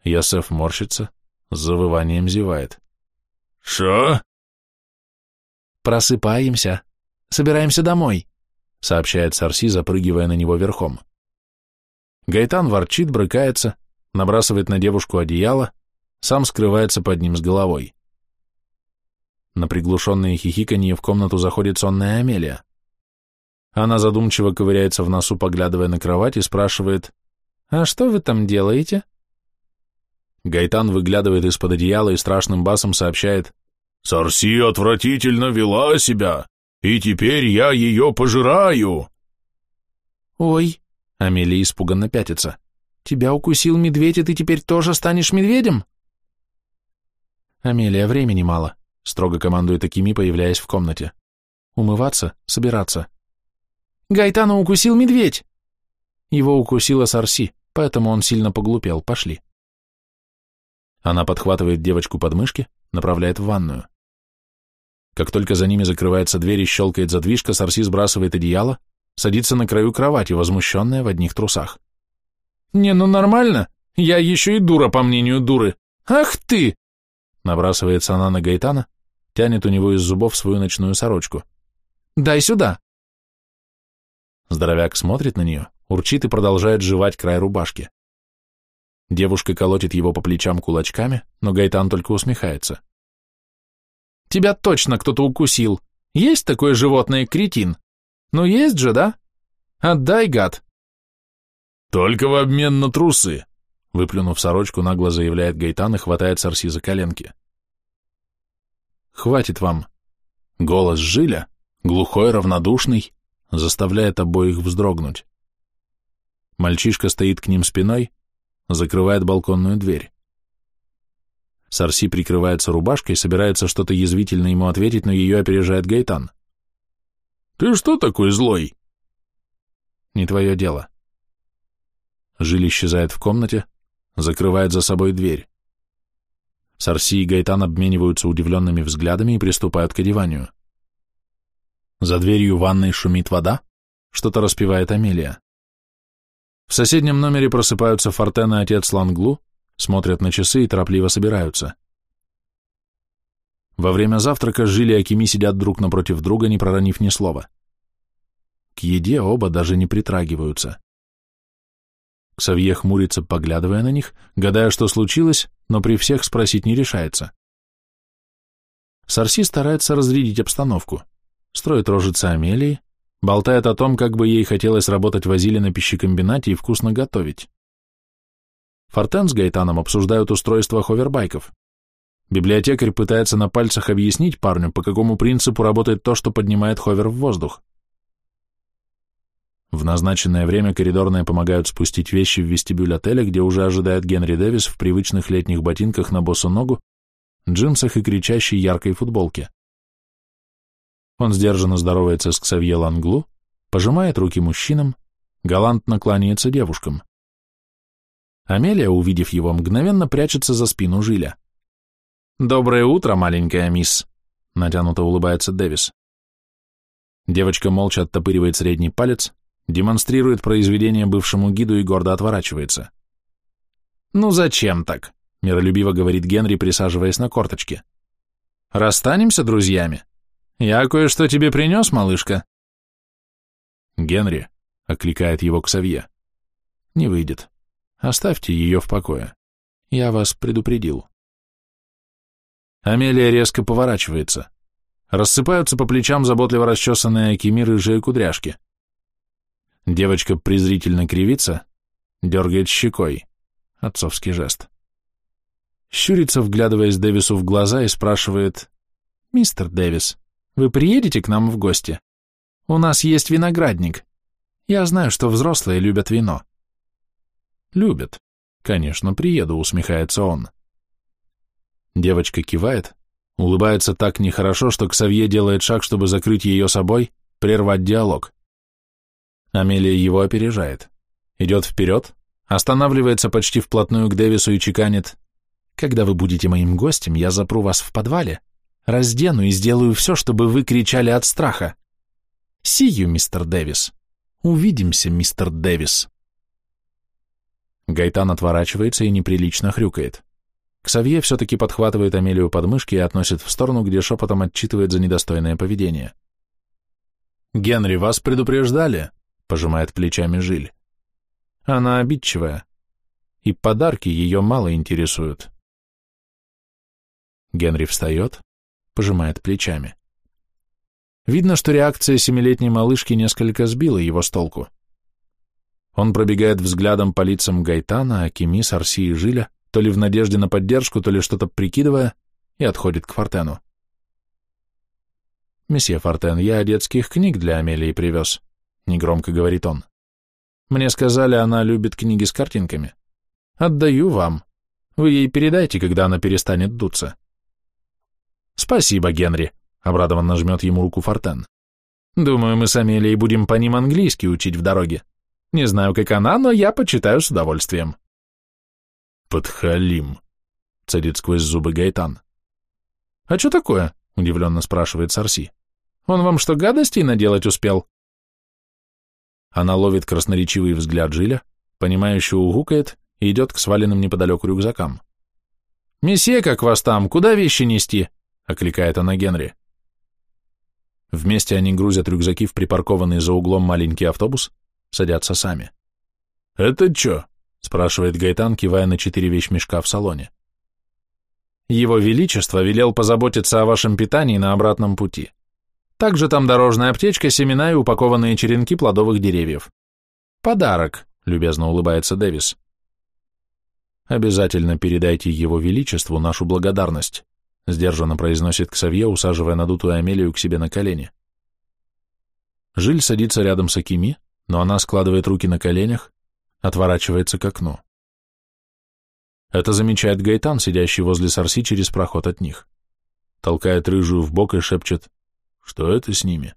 Йосеф морщится, с завыванием зевает. «Шо?» «Просыпаемся. Собираемся домой», — сообщает Сарси, запрыгивая на него верхом. Гайтан ворчит, брыкается, набрасывает на девушку одеяло, сам скрывается под ним с головой. На приглушенные хихиканье в комнату заходит сонная Амелия. Она задумчиво ковыряется в носу, поглядывая на кровать, и спрашивает, «А что вы там делаете?» Гайтан выглядывает из-под одеяла и страшным басом сообщает, «Сарси отвратительно вела себя, и теперь я ее пожираю!» «Ой!» — Амелия испуганно пятится. «Тебя укусил медведь, и ты теперь тоже станешь медведем?» «Амелия, времени мало», — строго командует Акими, появляясь в комнате. «Умываться, собираться». «Гайтана укусил медведь!» Его укусила Сарси, поэтому он сильно поглупел. Пошли. Она подхватывает девочку под мышки, направляет в ванную. Как только за ними закрывается дверь и щелкает задвижка, Сарси сбрасывает одеяло, садится на краю кровати, возмущенная в одних трусах. «Не, ну нормально. Я еще и дура, по мнению дуры. Ах ты!» Набрасывается она на Гайтана, тянет у него из зубов свою ночную сорочку. «Дай сюда!» Здоровяк смотрит на нее, урчит и продолжает жевать край рубашки. Девушка колотит его по плечам кулачками, но Гайтан только усмехается. «Тебя точно кто-то укусил. Есть такое животное, кретин? Ну есть же, да? Отдай, гад!» «Только в обмен на трусы!» Выплюнув сорочку, нагло заявляет Гайтан и хватает Сарси за коленки. «Хватит вам!» Голос Жиля, глухой, равнодушный, заставляет обоих вздрогнуть. Мальчишка стоит к ним спиной, закрывает балконную дверь. Сарси прикрывается рубашкой, собирается что-то язвительно ему ответить, но ее опережает Гайтан. «Ты что такой злой?» «Не твое дело». Жиль исчезает в комнате, закрывает за собой дверь. Сарси и Гайтан обмениваются удивленными взглядами и приступают к одеванию. За дверью ванной шумит вода, что-то распевает Амелия. В соседнем номере просыпаются Фортен и отец Ланглу, смотрят на часы и торопливо собираются. Во время завтрака Жили и Акими сидят друг напротив друга, не проронив ни слова. К еде оба даже не притрагиваются. Ксавье хмурится, поглядывая на них, гадая, что случилось, но при всех спросить не решается. Сарси старается разрядить обстановку, строит рожицы Амелии, болтает о том, как бы ей хотелось работать в Азиле на пищекомбинате и вкусно готовить. Фортен с Гайтаном обсуждают устройство ховербайков. Библиотекарь пытается на пальцах объяснить парню, по какому принципу работает то, что поднимает ховер в воздух. В назначенное время коридорные помогают спустить вещи в вестибюль отеля, где уже ожидает Генри Дэвис в привычных летних ботинках на босу ногу, джинсах и кричащей яркой футболке. Он сдержанно здоровается с Ксавье Ланглу, пожимает руки мужчинам, галантно кланяется девушкам. Амелия, увидев его, мгновенно прячется за спину Жиля. «Доброе утро, маленькая мисс», — натянуто улыбается Дэвис. Девочка молча оттопыривает средний палец, демонстрирует произведение бывшему гиду и гордо отворачивается. «Ну зачем так?» — миролюбиво говорит Генри, присаживаясь на корточке. «Расстанемся друзьями? Я кое-что тебе принес, малышка?» «Генри», — окликает его Ксавье, — «не выйдет. Оставьте ее в покое. Я вас предупредил». Амелия резко поворачивается. Рассыпаются по плечам заботливо расчесанные Акими рыжие кудряшки. Девочка презрительно кривится, дергает щекой. Отцовский жест. Щурится, вглядываясь Дэвису в глаза и спрашивает, «Мистер Дэвис, вы приедете к нам в гости? У нас есть виноградник. Я знаю, что взрослые любят вино». «Любят. Конечно, приеду», — усмехается он. Девочка кивает, улыбается так нехорошо, что Ксавье делает шаг, чтобы закрыть ее собой, прервать диалог. Амелия его опережает. Идет вперед, останавливается почти вплотную к Дэвису и чеканит. «Когда вы будете моим гостем, я запру вас в подвале, раздену и сделаю все, чтобы вы кричали от страха. Сию, мистер Дэвис. Увидимся, мистер Дэвис». Гайтан отворачивается и неприлично хрюкает. Ксавье все-таки подхватывает Амелию под мышки и относит в сторону, где шепотом отчитывает за недостойное поведение. «Генри, вас предупреждали?» — пожимает плечами Жиль. Она обидчивая, и подарки ее мало интересуют. Генри встает, пожимает плечами. Видно, что реакция семилетней малышки несколько сбила его с толку. Он пробегает взглядом по лицам Гайтана, Акими, Сарси и Жиля, то ли в надежде на поддержку, то ли что-то прикидывая, и отходит к Фортену. «Месье Фортен, я детских книг для Амелии привез», — негромко говорит он. «Мне сказали, она любит книги с картинками. Отдаю вам. Вы ей передайте, когда она перестанет дуться». «Спасибо, Генри», — обрадованно жмет ему руку Фортен. «Думаю, мы с Амелией будем по ним английский учить в дороге. Не знаю, как она, но я почитаю с удовольствием». «Подхалим», — цедит сквозь зубы Гайтан. «А что такое?» — удивленно спрашивает Сарси. «Он вам что, гадостей наделать успел?» Она ловит красноречивый взгляд Жиля, понимающе угукает и идет к сваленным неподалеку рюкзакам. «Месье, как вас там? Куда вещи нести?» — окликает она Генри. Вместе они грузят рюкзаки в припаркованный за углом маленький автобус, садятся сами. «Это чё?» — спрашивает Гайтан, кивая на четыре вещмешка в салоне. «Его Величество велел позаботиться о вашем питании на обратном пути. Также там дорожная аптечка, семена и упакованные черенки плодовых деревьев. Подарок», — любезно улыбается Дэвис. «Обязательно передайте его Величеству нашу благодарность», — сдержанно произносит Ксавье, усаживая надутую Амелию к себе на колени. Жиль садится рядом с Акими, но она складывает руки на коленях, отворачивается к окну. Это замечает Гайтан, сидящий возле Сарси через проход от них. Толкает рыжую в бок и шепчет, что это с ними.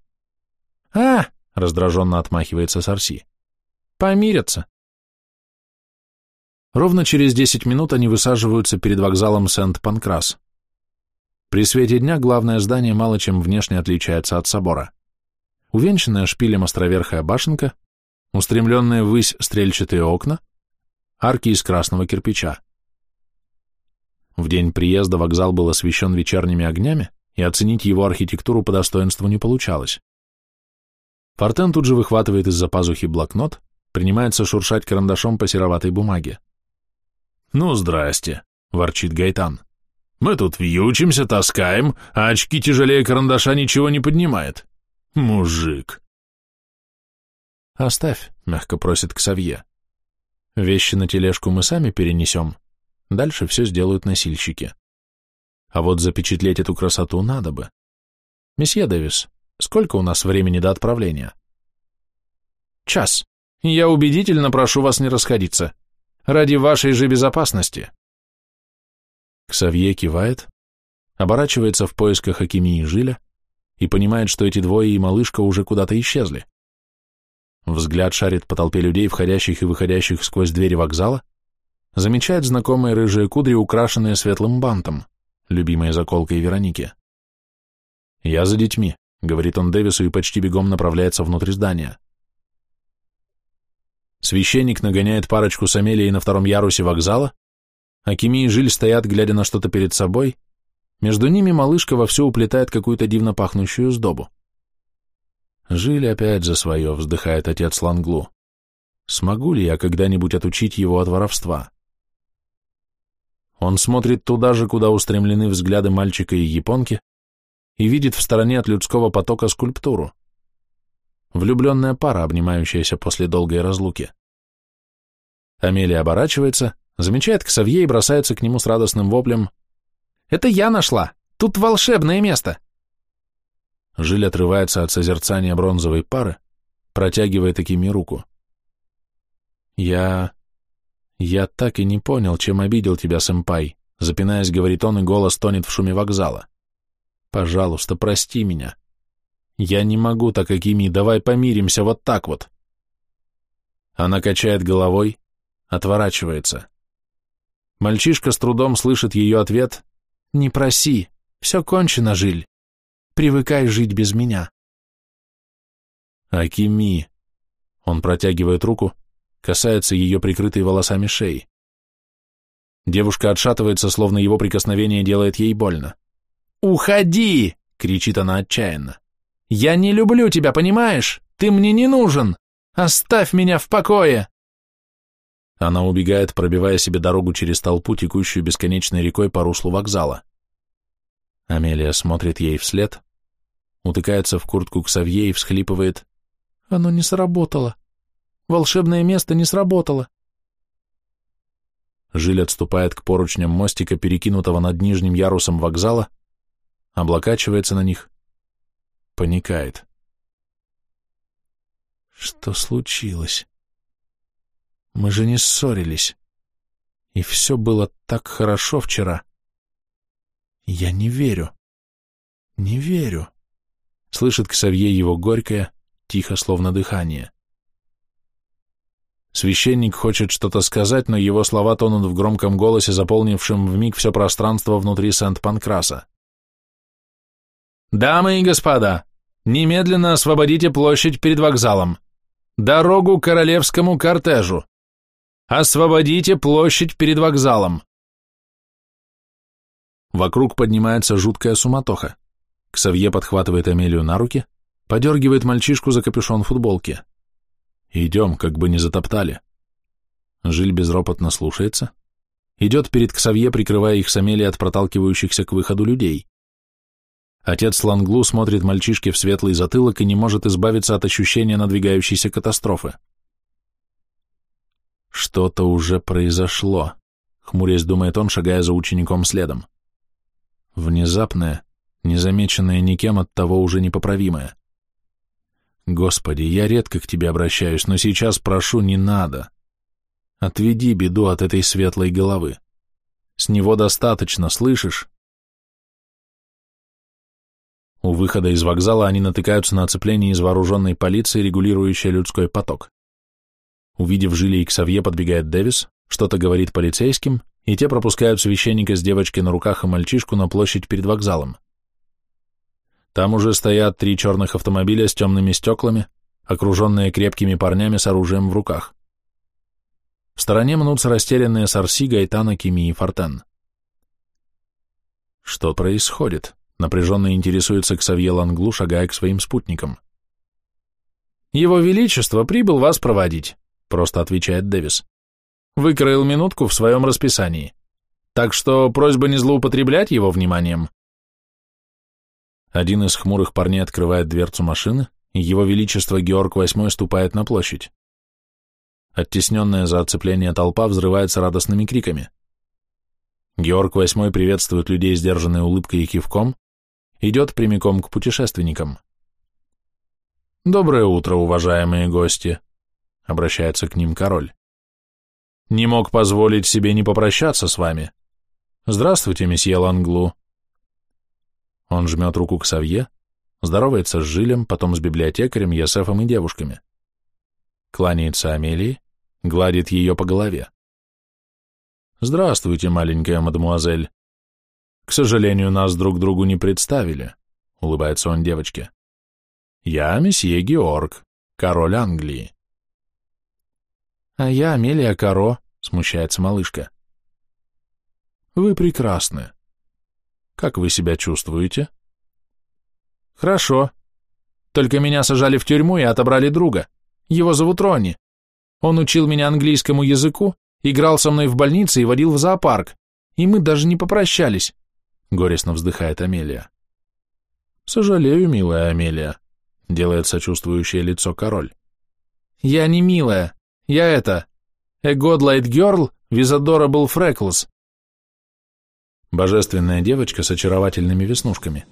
«А!» — раздраженно отмахивается Сарси. «Помирятся!» Ровно через десять минут они высаживаются перед вокзалом Сент-Панкрас. При свете дня главное здание мало чем внешне отличается от собора. Увенчанная шпилем островерхая башенка, устремленные ввысь стрельчатые окна, арки из красного кирпича. В день приезда вокзал был освещен вечерними огнями, и оценить его архитектуру по достоинству не получалось. Фортен тут же выхватывает из-за пазухи блокнот, принимается шуршать карандашом по сероватой бумаге. «Ну, здрасте», — ворчит Гайтан. «Мы тут вьючимся, таскаем, а очки тяжелее карандаша ничего не поднимает. Мужик». «Оставь», — мягко просит Ксавье. «Вещи на тележку мы сами перенесем. Дальше все сделают носильщики. А вот запечатлеть эту красоту надо бы. Месье Дэвис, сколько у нас времени до отправления?» «Час. Я убедительно прошу вас не расходиться. Ради вашей же безопасности». Ксавье кивает, оборачивается в поисках Акими и Жиля и понимает, что эти двое и малышка уже куда-то исчезли. Взгляд шарит по толпе людей, входящих и выходящих сквозь двери вокзала, замечает знакомые рыжие кудри, украшенные светлым бантом, любимые заколкой Вероники. «Я за детьми», — говорит он Дэвису и почти бегом направляется внутрь здания. Священник нагоняет парочку с Амелией на втором ярусе вокзала, Акими и Жиль стоят, глядя на что-то перед собой. Между ними малышка вовсю уплетает какую-то дивно пахнущую сдобу. Жиль опять за свое, вздыхает отец Ланглу. Смогу ли я когда-нибудь отучить его от воровства? Он смотрит туда же, куда устремлены взгляды мальчика и японки, и видит в стороне от людского потока скульптуру. Влюбленная пара, обнимающаяся после долгой разлуки. Амелия оборачивается, замечает Ксавье и бросается к нему с радостным воплем. «Это я нашла! Тут волшебное место!» Жиль отрывается от созерцания бронзовой пары, протягивая такими руку. «Я... я так и не понял, чем обидел тебя, сэмпай», запинаясь, говорит он, и голос тонет в шуме вокзала. «Пожалуйста, прости меня. Я не могу так, Акими, давай помиримся вот так вот». Она качает головой, отворачивается. Мальчишка с трудом слышит ее ответ «Не проси, все кончено, Жиль. Привыкай жить без меня». «Акими», он протягивает руку, касается ее прикрытой волосами шеи. Девушка отшатывается, словно его прикосновение делает ей больно. «Уходи!» — кричит она отчаянно. «Я не люблю тебя, понимаешь? Ты мне не нужен! Оставь меня в покое!» Она убегает, пробивая себе дорогу через толпу, текущую бесконечной рекой по руслу вокзала. Амелия смотрит ей вслед, утыкается в куртку к Савье и всхлипывает. «Оно не сработало. Волшебное место не сработало. Жиль отступает к поручням мостика, перекинутого над нижним ярусом вокзала, облокачивается на них, паникает. Что случилось? Мы же не ссорились. И все было так хорошо вчера. Я не верю. Не верю. Слышит Ксавье его горькое, тихо, словно дыхание. Священник хочет что-то сказать, но его слова тонут в громком голосе, заполнившем вмиг все пространство внутри Сент-Панкраса. «Дамы и господа, немедленно освободите площадь перед вокзалом. Дорогу королевскому кортежу. Освободите площадь перед вокзалом». Вокруг поднимается жуткая суматоха. Ксавье подхватывает Амелию на руки, подергивает мальчишку за капюшон футболки. Идем, как бы не затоптали. Жиль безропотно слушается. Идет перед Ксавье, прикрывая их с Амелией от проталкивающихся к выходу людей. Отец Ланглу смотрит мальчишке в светлый затылок и не может избавиться от ощущения надвигающейся катастрофы. Что-то уже произошло, хмурясь думает он, шагая за учеником следом. Внезапное, незамеченное никем от того уже непоправимое. Господи, я редко к тебе обращаюсь, но сейчас прошу, не надо. Отведи беду от этой светлой головы. С него достаточно, слышишь? У выхода из вокзала они натыкаются на оцепление из вооруженной полиции, регулирующее людской поток. Увидев Жили и Ксавье, подбегает Дэвис, что-то говорит полицейским, и те пропускают священника с девочкой на руках и мальчишку на площадь перед вокзалом. Там уже стоят три черных автомобиля с темными стеклами, окруженные крепкими парнями с оружием в руках. В стороне мнутся растерянные Сарси, Гайтана, Кими и Фортен. Что происходит? Напряженно интересуется Ксавье Ланглу, шагая к своим спутникам. «Его Величество прибыл вас проводить», — просто отвечает Дэвис. «Выкроил минутку в своем расписании. Так что просьба не злоупотреблять его вниманием. Один из хмурых парней открывает дверцу машины, и его величество Георг VIII ступает на площадь. Оттесненная за оцепление толпа взрывается радостными криками. Георг VIII приветствует людей сдержанной улыбкой и кивком, идет прямиком к путешественникам. «Доброе утро, уважаемые гости», — обращается к ним король. «Не мог позволить себе не попрощаться с вами. Здравствуйте, месье Ланглу. Он жмет руку к Савье, здоровается с Жилем, потом с библиотекарем, Йосефом и девушками. Кланяется Амелии, гладит ее по голове. «Здравствуйте, маленькая мадемуазель. К сожалению, нас друг другу не представили», — улыбается он девочке. «Я месье Георг, король Англии». «А я Амелия Каро», — смущается малышка. Вы прекрасны. Как вы себя чувствуете? Хорошо. Только меня сажали в тюрьму и отобрали друга. Его зовут Ронни. Он учил меня английскому языку, играл со мной в больнице и водил в зоопарк. И мы даже не попрощались. Горестно вздыхает Амелия. Сожалею, милая Амелия. Делает сочувствующее лицо король. Я не милая. Я это... A Godlight Girl with Adorable Freckles. Божественная девочка с очаровательными веснушками.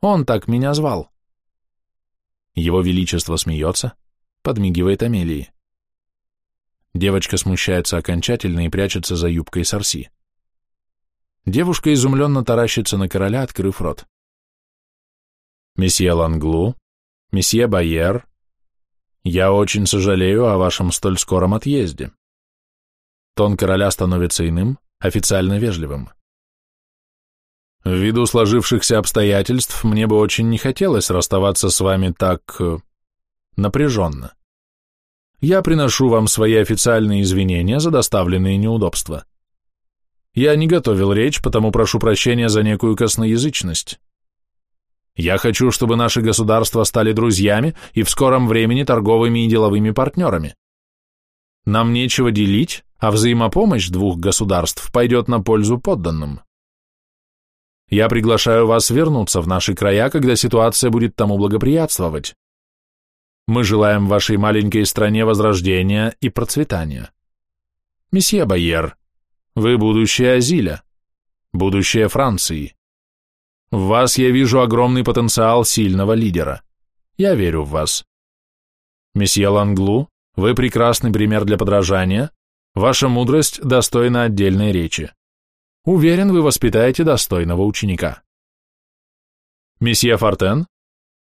Он так меня звал. Его Величество смеется, подмигивает Амелии. Девочка смущается окончательно и прячется за юбкой Сарси. Девушка изумленно таращится на короля, открыв рот. «Месье Ланглу, месье Байер, я очень сожалею о вашем столь скором отъезде». Тон короля становится иным, официально вежливым. Ввиду сложившихся обстоятельств, мне бы очень не хотелось расставаться с вами так... Э, напряженно. Я приношу вам свои официальные извинения за доставленные неудобства. Я не готовил речь, потому прошу прощения за некую косноязычность. Я хочу, чтобы наши государства стали друзьями и в скором времени торговыми и деловыми партнерами. Нам нечего делить, а взаимопомощь двух государств пойдет на пользу подданным. Я приглашаю вас вернуться в наши края, когда ситуация будет тому благоприятствовать. Мы желаем вашей маленькой стране возрождения и процветания. Месье Байер, вы будущее Азиля, будущее Франции. В вас я вижу огромный потенциал сильного лидера. Я верю в вас. Месье Ланглу, вы прекрасный пример для подражания, Ваша мудрость достойна отдельной речи. Уверен, вы воспитаете достойного ученика. Месье Фортен,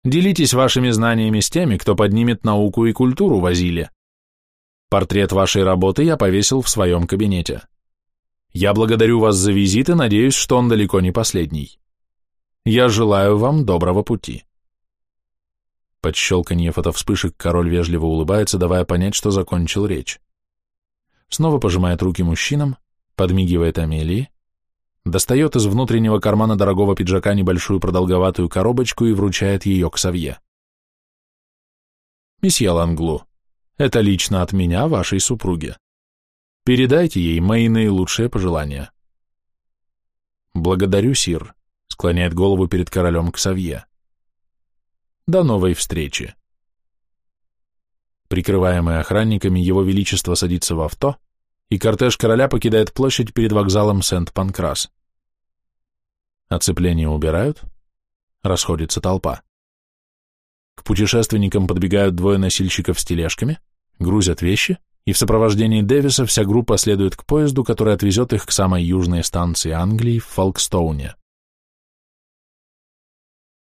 делитесь вашими знаниями с теми, кто поднимет науку и культуру в Азиле. Портрет вашей работы я повесил в своем кабинете. Я благодарю вас за визит и надеюсь, что он далеко не последний. Я желаю вам доброго пути. Под щелканье фотовспышек король вежливо улыбается, давая понять, что закончил речь снова пожимает руки мужчинам, подмигивает Амелии, достает из внутреннего кармана дорогого пиджака небольшую продолговатую коробочку и вручает ее к Савье. «Месье Ланглу, это лично от меня, вашей супруге. Передайте ей мои наилучшие пожелания». «Благодарю, Сир», — склоняет голову перед королем к Савье. «До новой встречи». Прикрываемый охранниками, его величество садится в авто, и кортеж короля покидает площадь перед вокзалом Сент-Панкрас. Оцепление убирают, расходится толпа. К путешественникам подбегают двое носильщиков с тележками, грузят вещи, и в сопровождении Дэвиса вся группа следует к поезду, который отвезет их к самой южной станции Англии в Фолкстоуне.